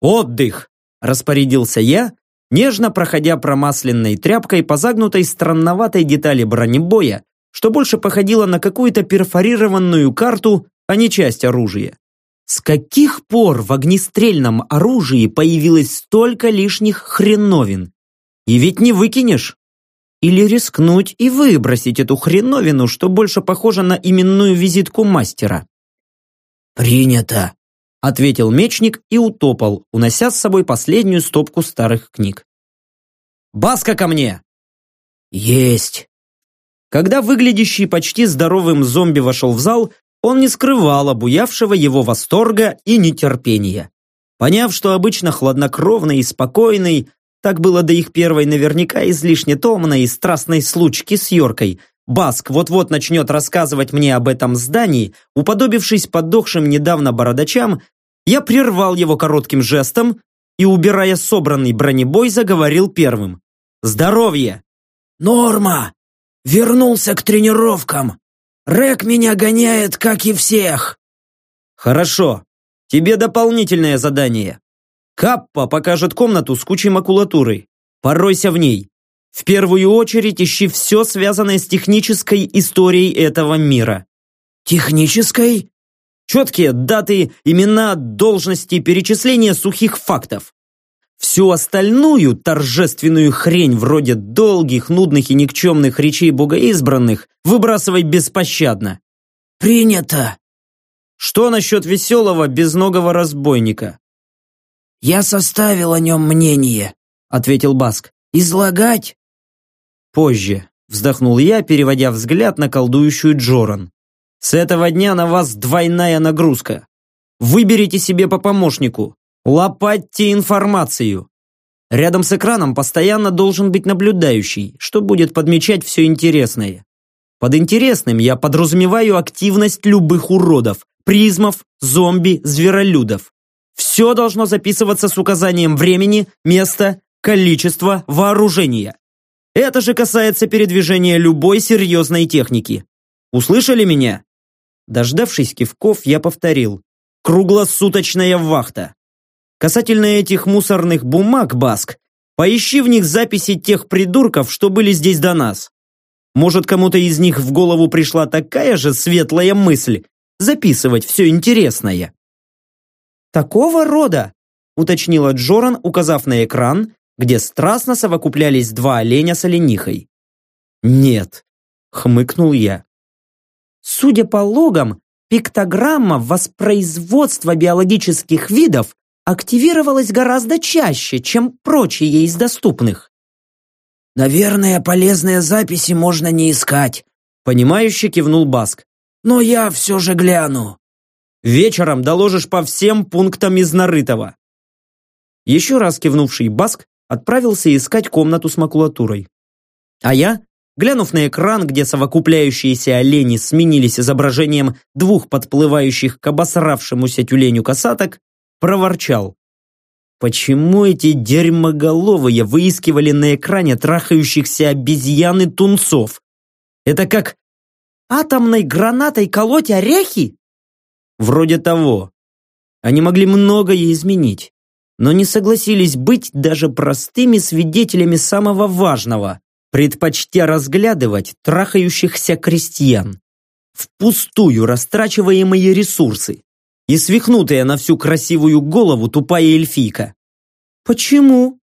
Отдых, распорядился я, нежно проходя промасленной тряпкой по загнутой странноватой детали бронебоя, что больше походило на какую-то перфорированную карту, а не часть оружия. С каких пор в огнестрельном оружии появилось столько лишних хреновин? И ведь не выкинешь. Или рискнуть и выбросить эту хреновину, что больше похоже на именную визитку мастера. «Принято», — ответил мечник и утопал, унося с собой последнюю стопку старых книг. «Баска ко мне!» «Есть!» Когда выглядящий почти здоровым зомби вошел в зал, он не скрывал обуявшего его восторга и нетерпения. Поняв, что обычно хладнокровный и спокойный, так было до их первой наверняка излишне томной и страстной случки с Йоркой, Баск вот-вот начнет рассказывать мне об этом здании, уподобившись подохшим недавно бородачам, я прервал его коротким жестом и, убирая собранный бронебой, заговорил первым. «Здоровье!» «Норма! Вернулся к тренировкам! Рек меня гоняет, как и всех!» «Хорошо. Тебе дополнительное задание. Каппа покажет комнату с кучей макулатуры. Поройся в ней. В первую очередь ищи все, связанное с технической историей этого мира. Технической? Четкие даты, имена, должности, перечисление сухих фактов. Всю остальную торжественную хрень вроде долгих, нудных и никчемных речей богоизбранных выбрасывай беспощадно. Принято. Что насчет веселого, безногого разбойника? Я составил о нем мнение, ответил Баск. Излагать? Позже, вздохнул я, переводя взгляд на колдующую Джоран. С этого дня на вас двойная нагрузка. Выберите себе по помощнику. Лопатьте информацию. Рядом с экраном постоянно должен быть наблюдающий, что будет подмечать все интересное. Под интересным я подразумеваю активность любых уродов, призмов, зомби, зверолюдов. Все должно записываться с указанием времени, места, количества, вооружения. Это же касается передвижения любой серьезной техники. Услышали меня? Дождавшись кивков, я повторил. Круглосуточная вахта. Касательно этих мусорных бумаг, Баск, поищи в них записи тех придурков, что были здесь до нас. Может, кому-то из них в голову пришла такая же светлая мысль записывать все интересное. «Такого рода», уточнила Джоран, указав на экран, где страстно совокуплялись два оленя с оленихой. «Нет», — хмыкнул я. Судя по логам, пиктограмма воспроизводства биологических видов активировалась гораздо чаще, чем прочие из доступных. «Наверное, полезные записи можно не искать», — понимающе кивнул Баск. «Но я все же гляну». «Вечером доложишь по всем пунктам из нарытого». Еще раз кивнувший Баск отправился искать комнату с макулатурой. А я, глянув на экран, где совокупляющиеся олени сменились изображением двух подплывающих к обосравшемуся тюленю касаток, проворчал. Почему эти дерьмоголовые выискивали на экране трахающихся обезьян и тунцов? Это как... атомной гранатой колоть орехи? Вроде того. Они могли многое изменить, но не согласились быть даже простыми свидетелями самого важного, предпочтя разглядывать трахающихся крестьян. Впустую растрачиваемые ресурсы и свихнутая на всю красивую голову тупая эльфийка. Почему?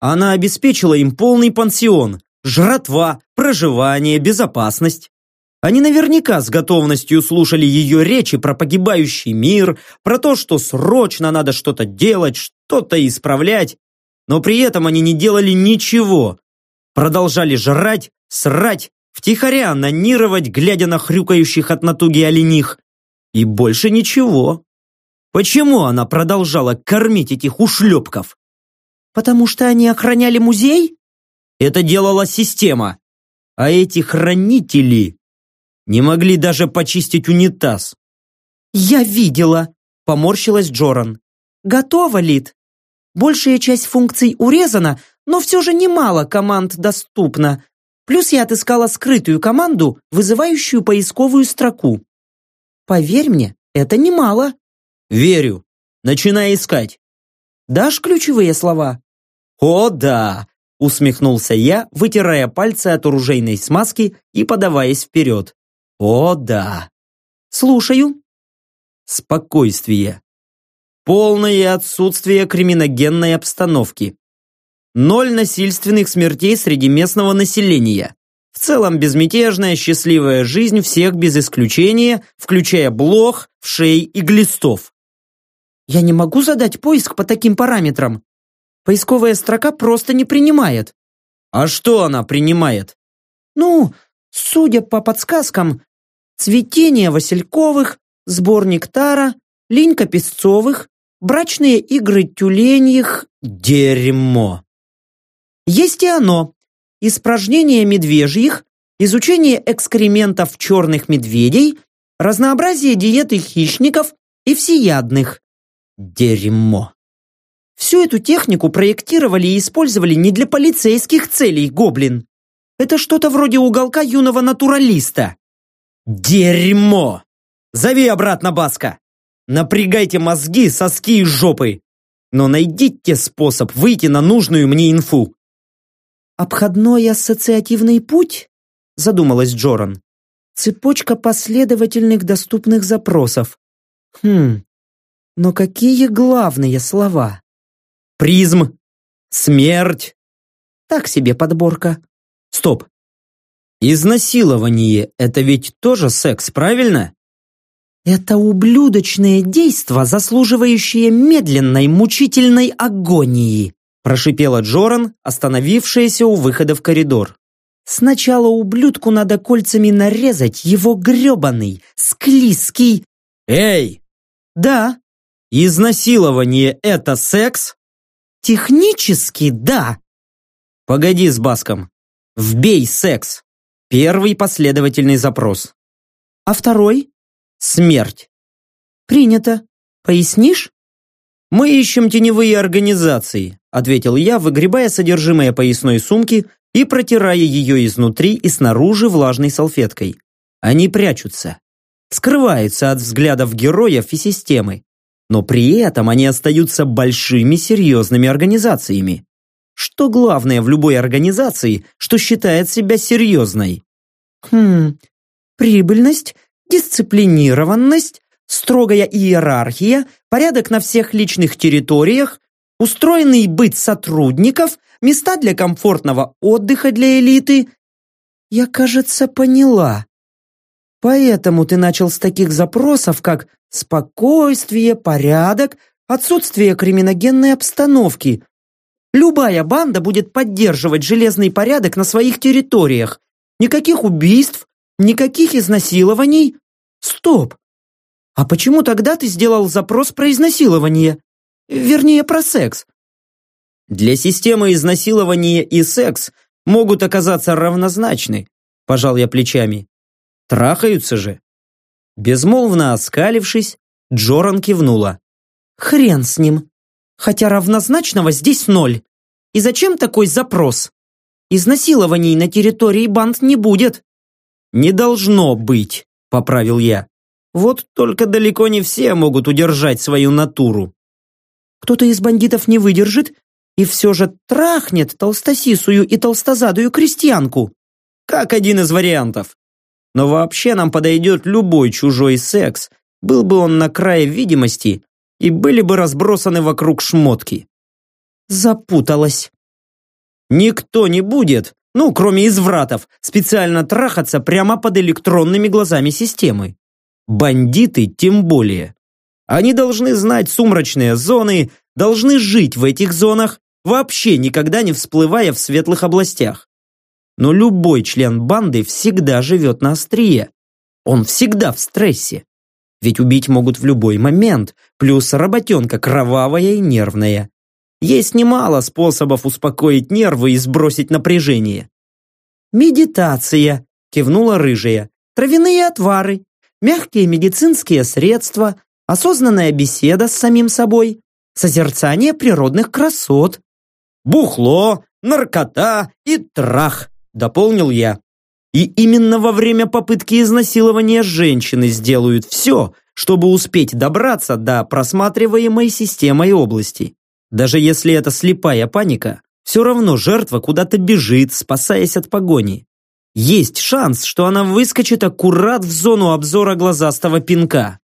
Она обеспечила им полный пансион, жратва, проживание, безопасность. Они наверняка с готовностью слушали ее речи про погибающий мир, про то, что срочно надо что-то делать, что-то исправлять, но при этом они не делали ничего. Продолжали жрать, срать, втихаря анонировать, глядя на хрюкающих от натуги олених. И больше ничего. Почему она продолжала кормить этих ушлепков? Потому что они охраняли музей? Это делала система. А эти хранители не могли даже почистить унитаз. «Я видела», — поморщилась Джоран. «Готово, Лид. Большая часть функций урезана, но все же немало команд доступно. Плюс я отыскала скрытую команду, вызывающую поисковую строку. Поверь мне, это немало». «Верю. Начинай искать». «Дашь ключевые слова?» «О, да!» — усмехнулся я, вытирая пальцы от оружейной смазки и подаваясь вперед. О, да. Слушаю. Спокойствие. Полное отсутствие криминогенной обстановки. Ноль насильственных смертей среди местного населения. В целом безмятежная, счастливая жизнь всех без исключения, включая блох, вшей и глистов. Я не могу задать поиск по таким параметрам. Поисковая строка просто не принимает. А что она принимает? Ну, судя по подсказкам, цветение Васильковых, сбор нектара, линька Песцовых, брачные игры тюленьих... Дерьмо. Есть и оно. Испражнение медвежьих, изучение экскрементов черных медведей, разнообразие диеты хищников и всеядных. Дерьмо. Всю эту технику проектировали и использовали не для полицейских целей, гоблин. Это что-то вроде уголка юного натуралиста. Дерьмо! Зови обратно Баска! Напрягайте мозги, соски и жопы! Но найдите способ выйти на нужную мне инфу. «Обходной ассоциативный путь?» – задумалась Джоран. «Цепочка последовательных доступных запросов. Хм, но какие главные слова?» «Призм», «Смерть». Так себе подборка. Стоп, Изнасилование – это ведь тоже секс, правильно? Это ублюдочное действо, заслуживающее медленной, мучительной агонии, прошипела Джоран, остановившаяся у выхода в коридор. Сначала ублюдку надо кольцами нарезать его гребаный, склизкий... Эй! Да. Изнасилование – это секс? Технически, да. Погоди с Баском. Вбей секс. Первый последовательный запрос. А второй? Смерть. Принято. Пояснишь? Мы ищем теневые организации, ответил я, выгребая содержимое поясной сумки и протирая ее изнутри и снаружи влажной салфеткой. Они прячутся, скрываются от взглядов героев и системы, но при этом они остаются большими серьезными организациями. Что главное в любой организации, что считает себя серьезной? Хм, прибыльность, дисциплинированность, строгая иерархия, порядок на всех личных территориях, устроенный быт сотрудников, места для комфортного отдыха для элиты. Я, кажется, поняла. Поэтому ты начал с таких запросов, как спокойствие, порядок, отсутствие криминогенной обстановки, Любая банда будет поддерживать железный порядок на своих территориях. Никаких убийств, никаких изнасилований. Стоп! А почему тогда ты сделал запрос про изнасилование? Вернее, про секс. Для системы изнасилование и секс могут оказаться равнозначны, пожал я плечами. Трахаются же. Безмолвно оскалившись, Джоран кивнула. Хрен с ним хотя равнозначного здесь ноль. И зачем такой запрос? Изнасилований на территории банд не будет. «Не должно быть», — поправил я. «Вот только далеко не все могут удержать свою натуру». «Кто-то из бандитов не выдержит и все же трахнет толстосисую и толстозадую крестьянку». «Как один из вариантов. Но вообще нам подойдет любой чужой секс, был бы он на крае видимости, и были бы разбросаны вокруг шмотки». Запуталась. Никто не будет, ну, кроме извратов, специально трахаться прямо под электронными глазами системы. Бандиты тем более. Они должны знать сумрачные зоны, должны жить в этих зонах, вообще никогда не всплывая в светлых областях. Но любой член банды всегда живет на острие. Он всегда в стрессе. Ведь убить могут в любой момент, плюс работенка кровавая и нервная. Есть немало способов успокоить нервы и сбросить напряжение. «Медитация», – кивнула рыжая, «травяные отвары, мягкие медицинские средства, осознанная беседа с самим собой, созерцание природных красот». «Бухло, наркота и трах», – дополнил я. И именно во время попытки изнасилования женщины сделают все, чтобы успеть добраться до просматриваемой системой области. Даже если это слепая паника, все равно жертва куда-то бежит, спасаясь от погони. Есть шанс, что она выскочит аккурат в зону обзора глазастого пинка.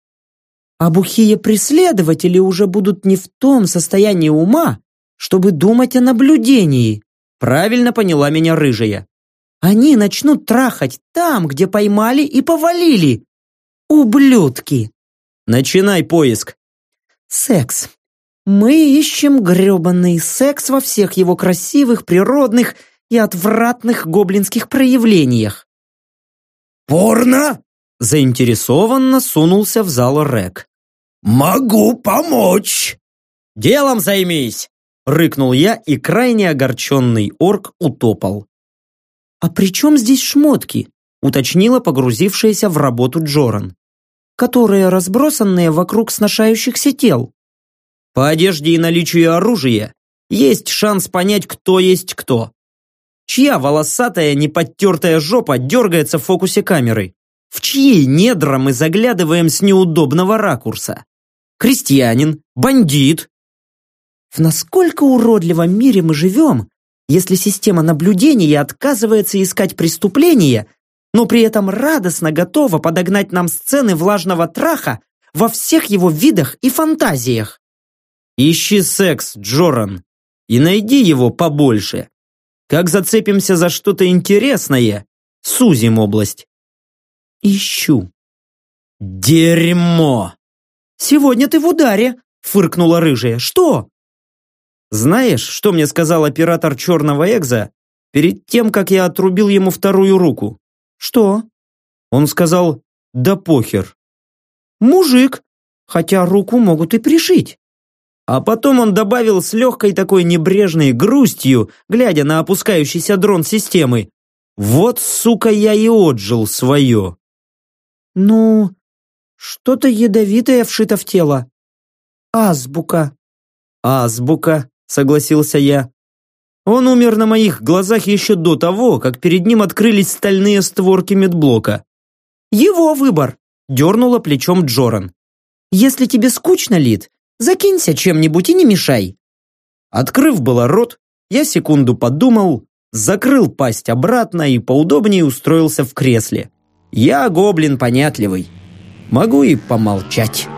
А бухие преследователи уже будут не в том состоянии ума, чтобы думать о наблюдении. Правильно поняла меня рыжая. Они начнут трахать там, где поймали и повалили. Ублюдки. Начинай поиск. Секс. Мы ищем грёбаный секс во всех его красивых, природных и отвратных гоблинских проявлениях. «Порно?» – заинтересованно сунулся в зал Рек. «Могу помочь!» «Делом займись!» – рыкнул я, и крайне огорченный орк утопал. «А при чем здесь шмотки?» – уточнила погрузившаяся в работу Джоран. «Которые разбросанные вокруг сношающихся тел». По одежде и наличию оружия есть шанс понять, кто есть кто. Чья волосатая, неподтертая жопа дергается в фокусе камеры? В чьи недра мы заглядываем с неудобного ракурса? Крестьянин? Бандит? В насколько уродливом мире мы живем, если система наблюдения отказывается искать преступления, но при этом радостно готова подогнать нам сцены влажного траха во всех его видах и фантазиях? Ищи секс, Джоран, и найди его побольше. Как зацепимся за что-то интересное, сузим область. Ищу. Дерьмо! Сегодня ты в ударе, фыркнула рыжая. Что? Знаешь, что мне сказал оператор черного экза перед тем, как я отрубил ему вторую руку? Что? Он сказал, да похер. Мужик, хотя руку могут и пришить. А потом он добавил с легкой такой небрежной грустью, глядя на опускающийся дрон системы. Вот, сука, я и отжил свое. Ну, что-то ядовитое вшито в тело. Азбука. Азбука, согласился я. Он умер на моих глазах еще до того, как перед ним открылись стальные створки медблока. Его выбор, дернула плечом Джоран. Если тебе скучно, Лид, Закинься чем-нибудь и не мешай». Открыв было рот, я секунду подумал, закрыл пасть обратно и поудобнее устроился в кресле. Я гоблин понятливый. Могу и помолчать.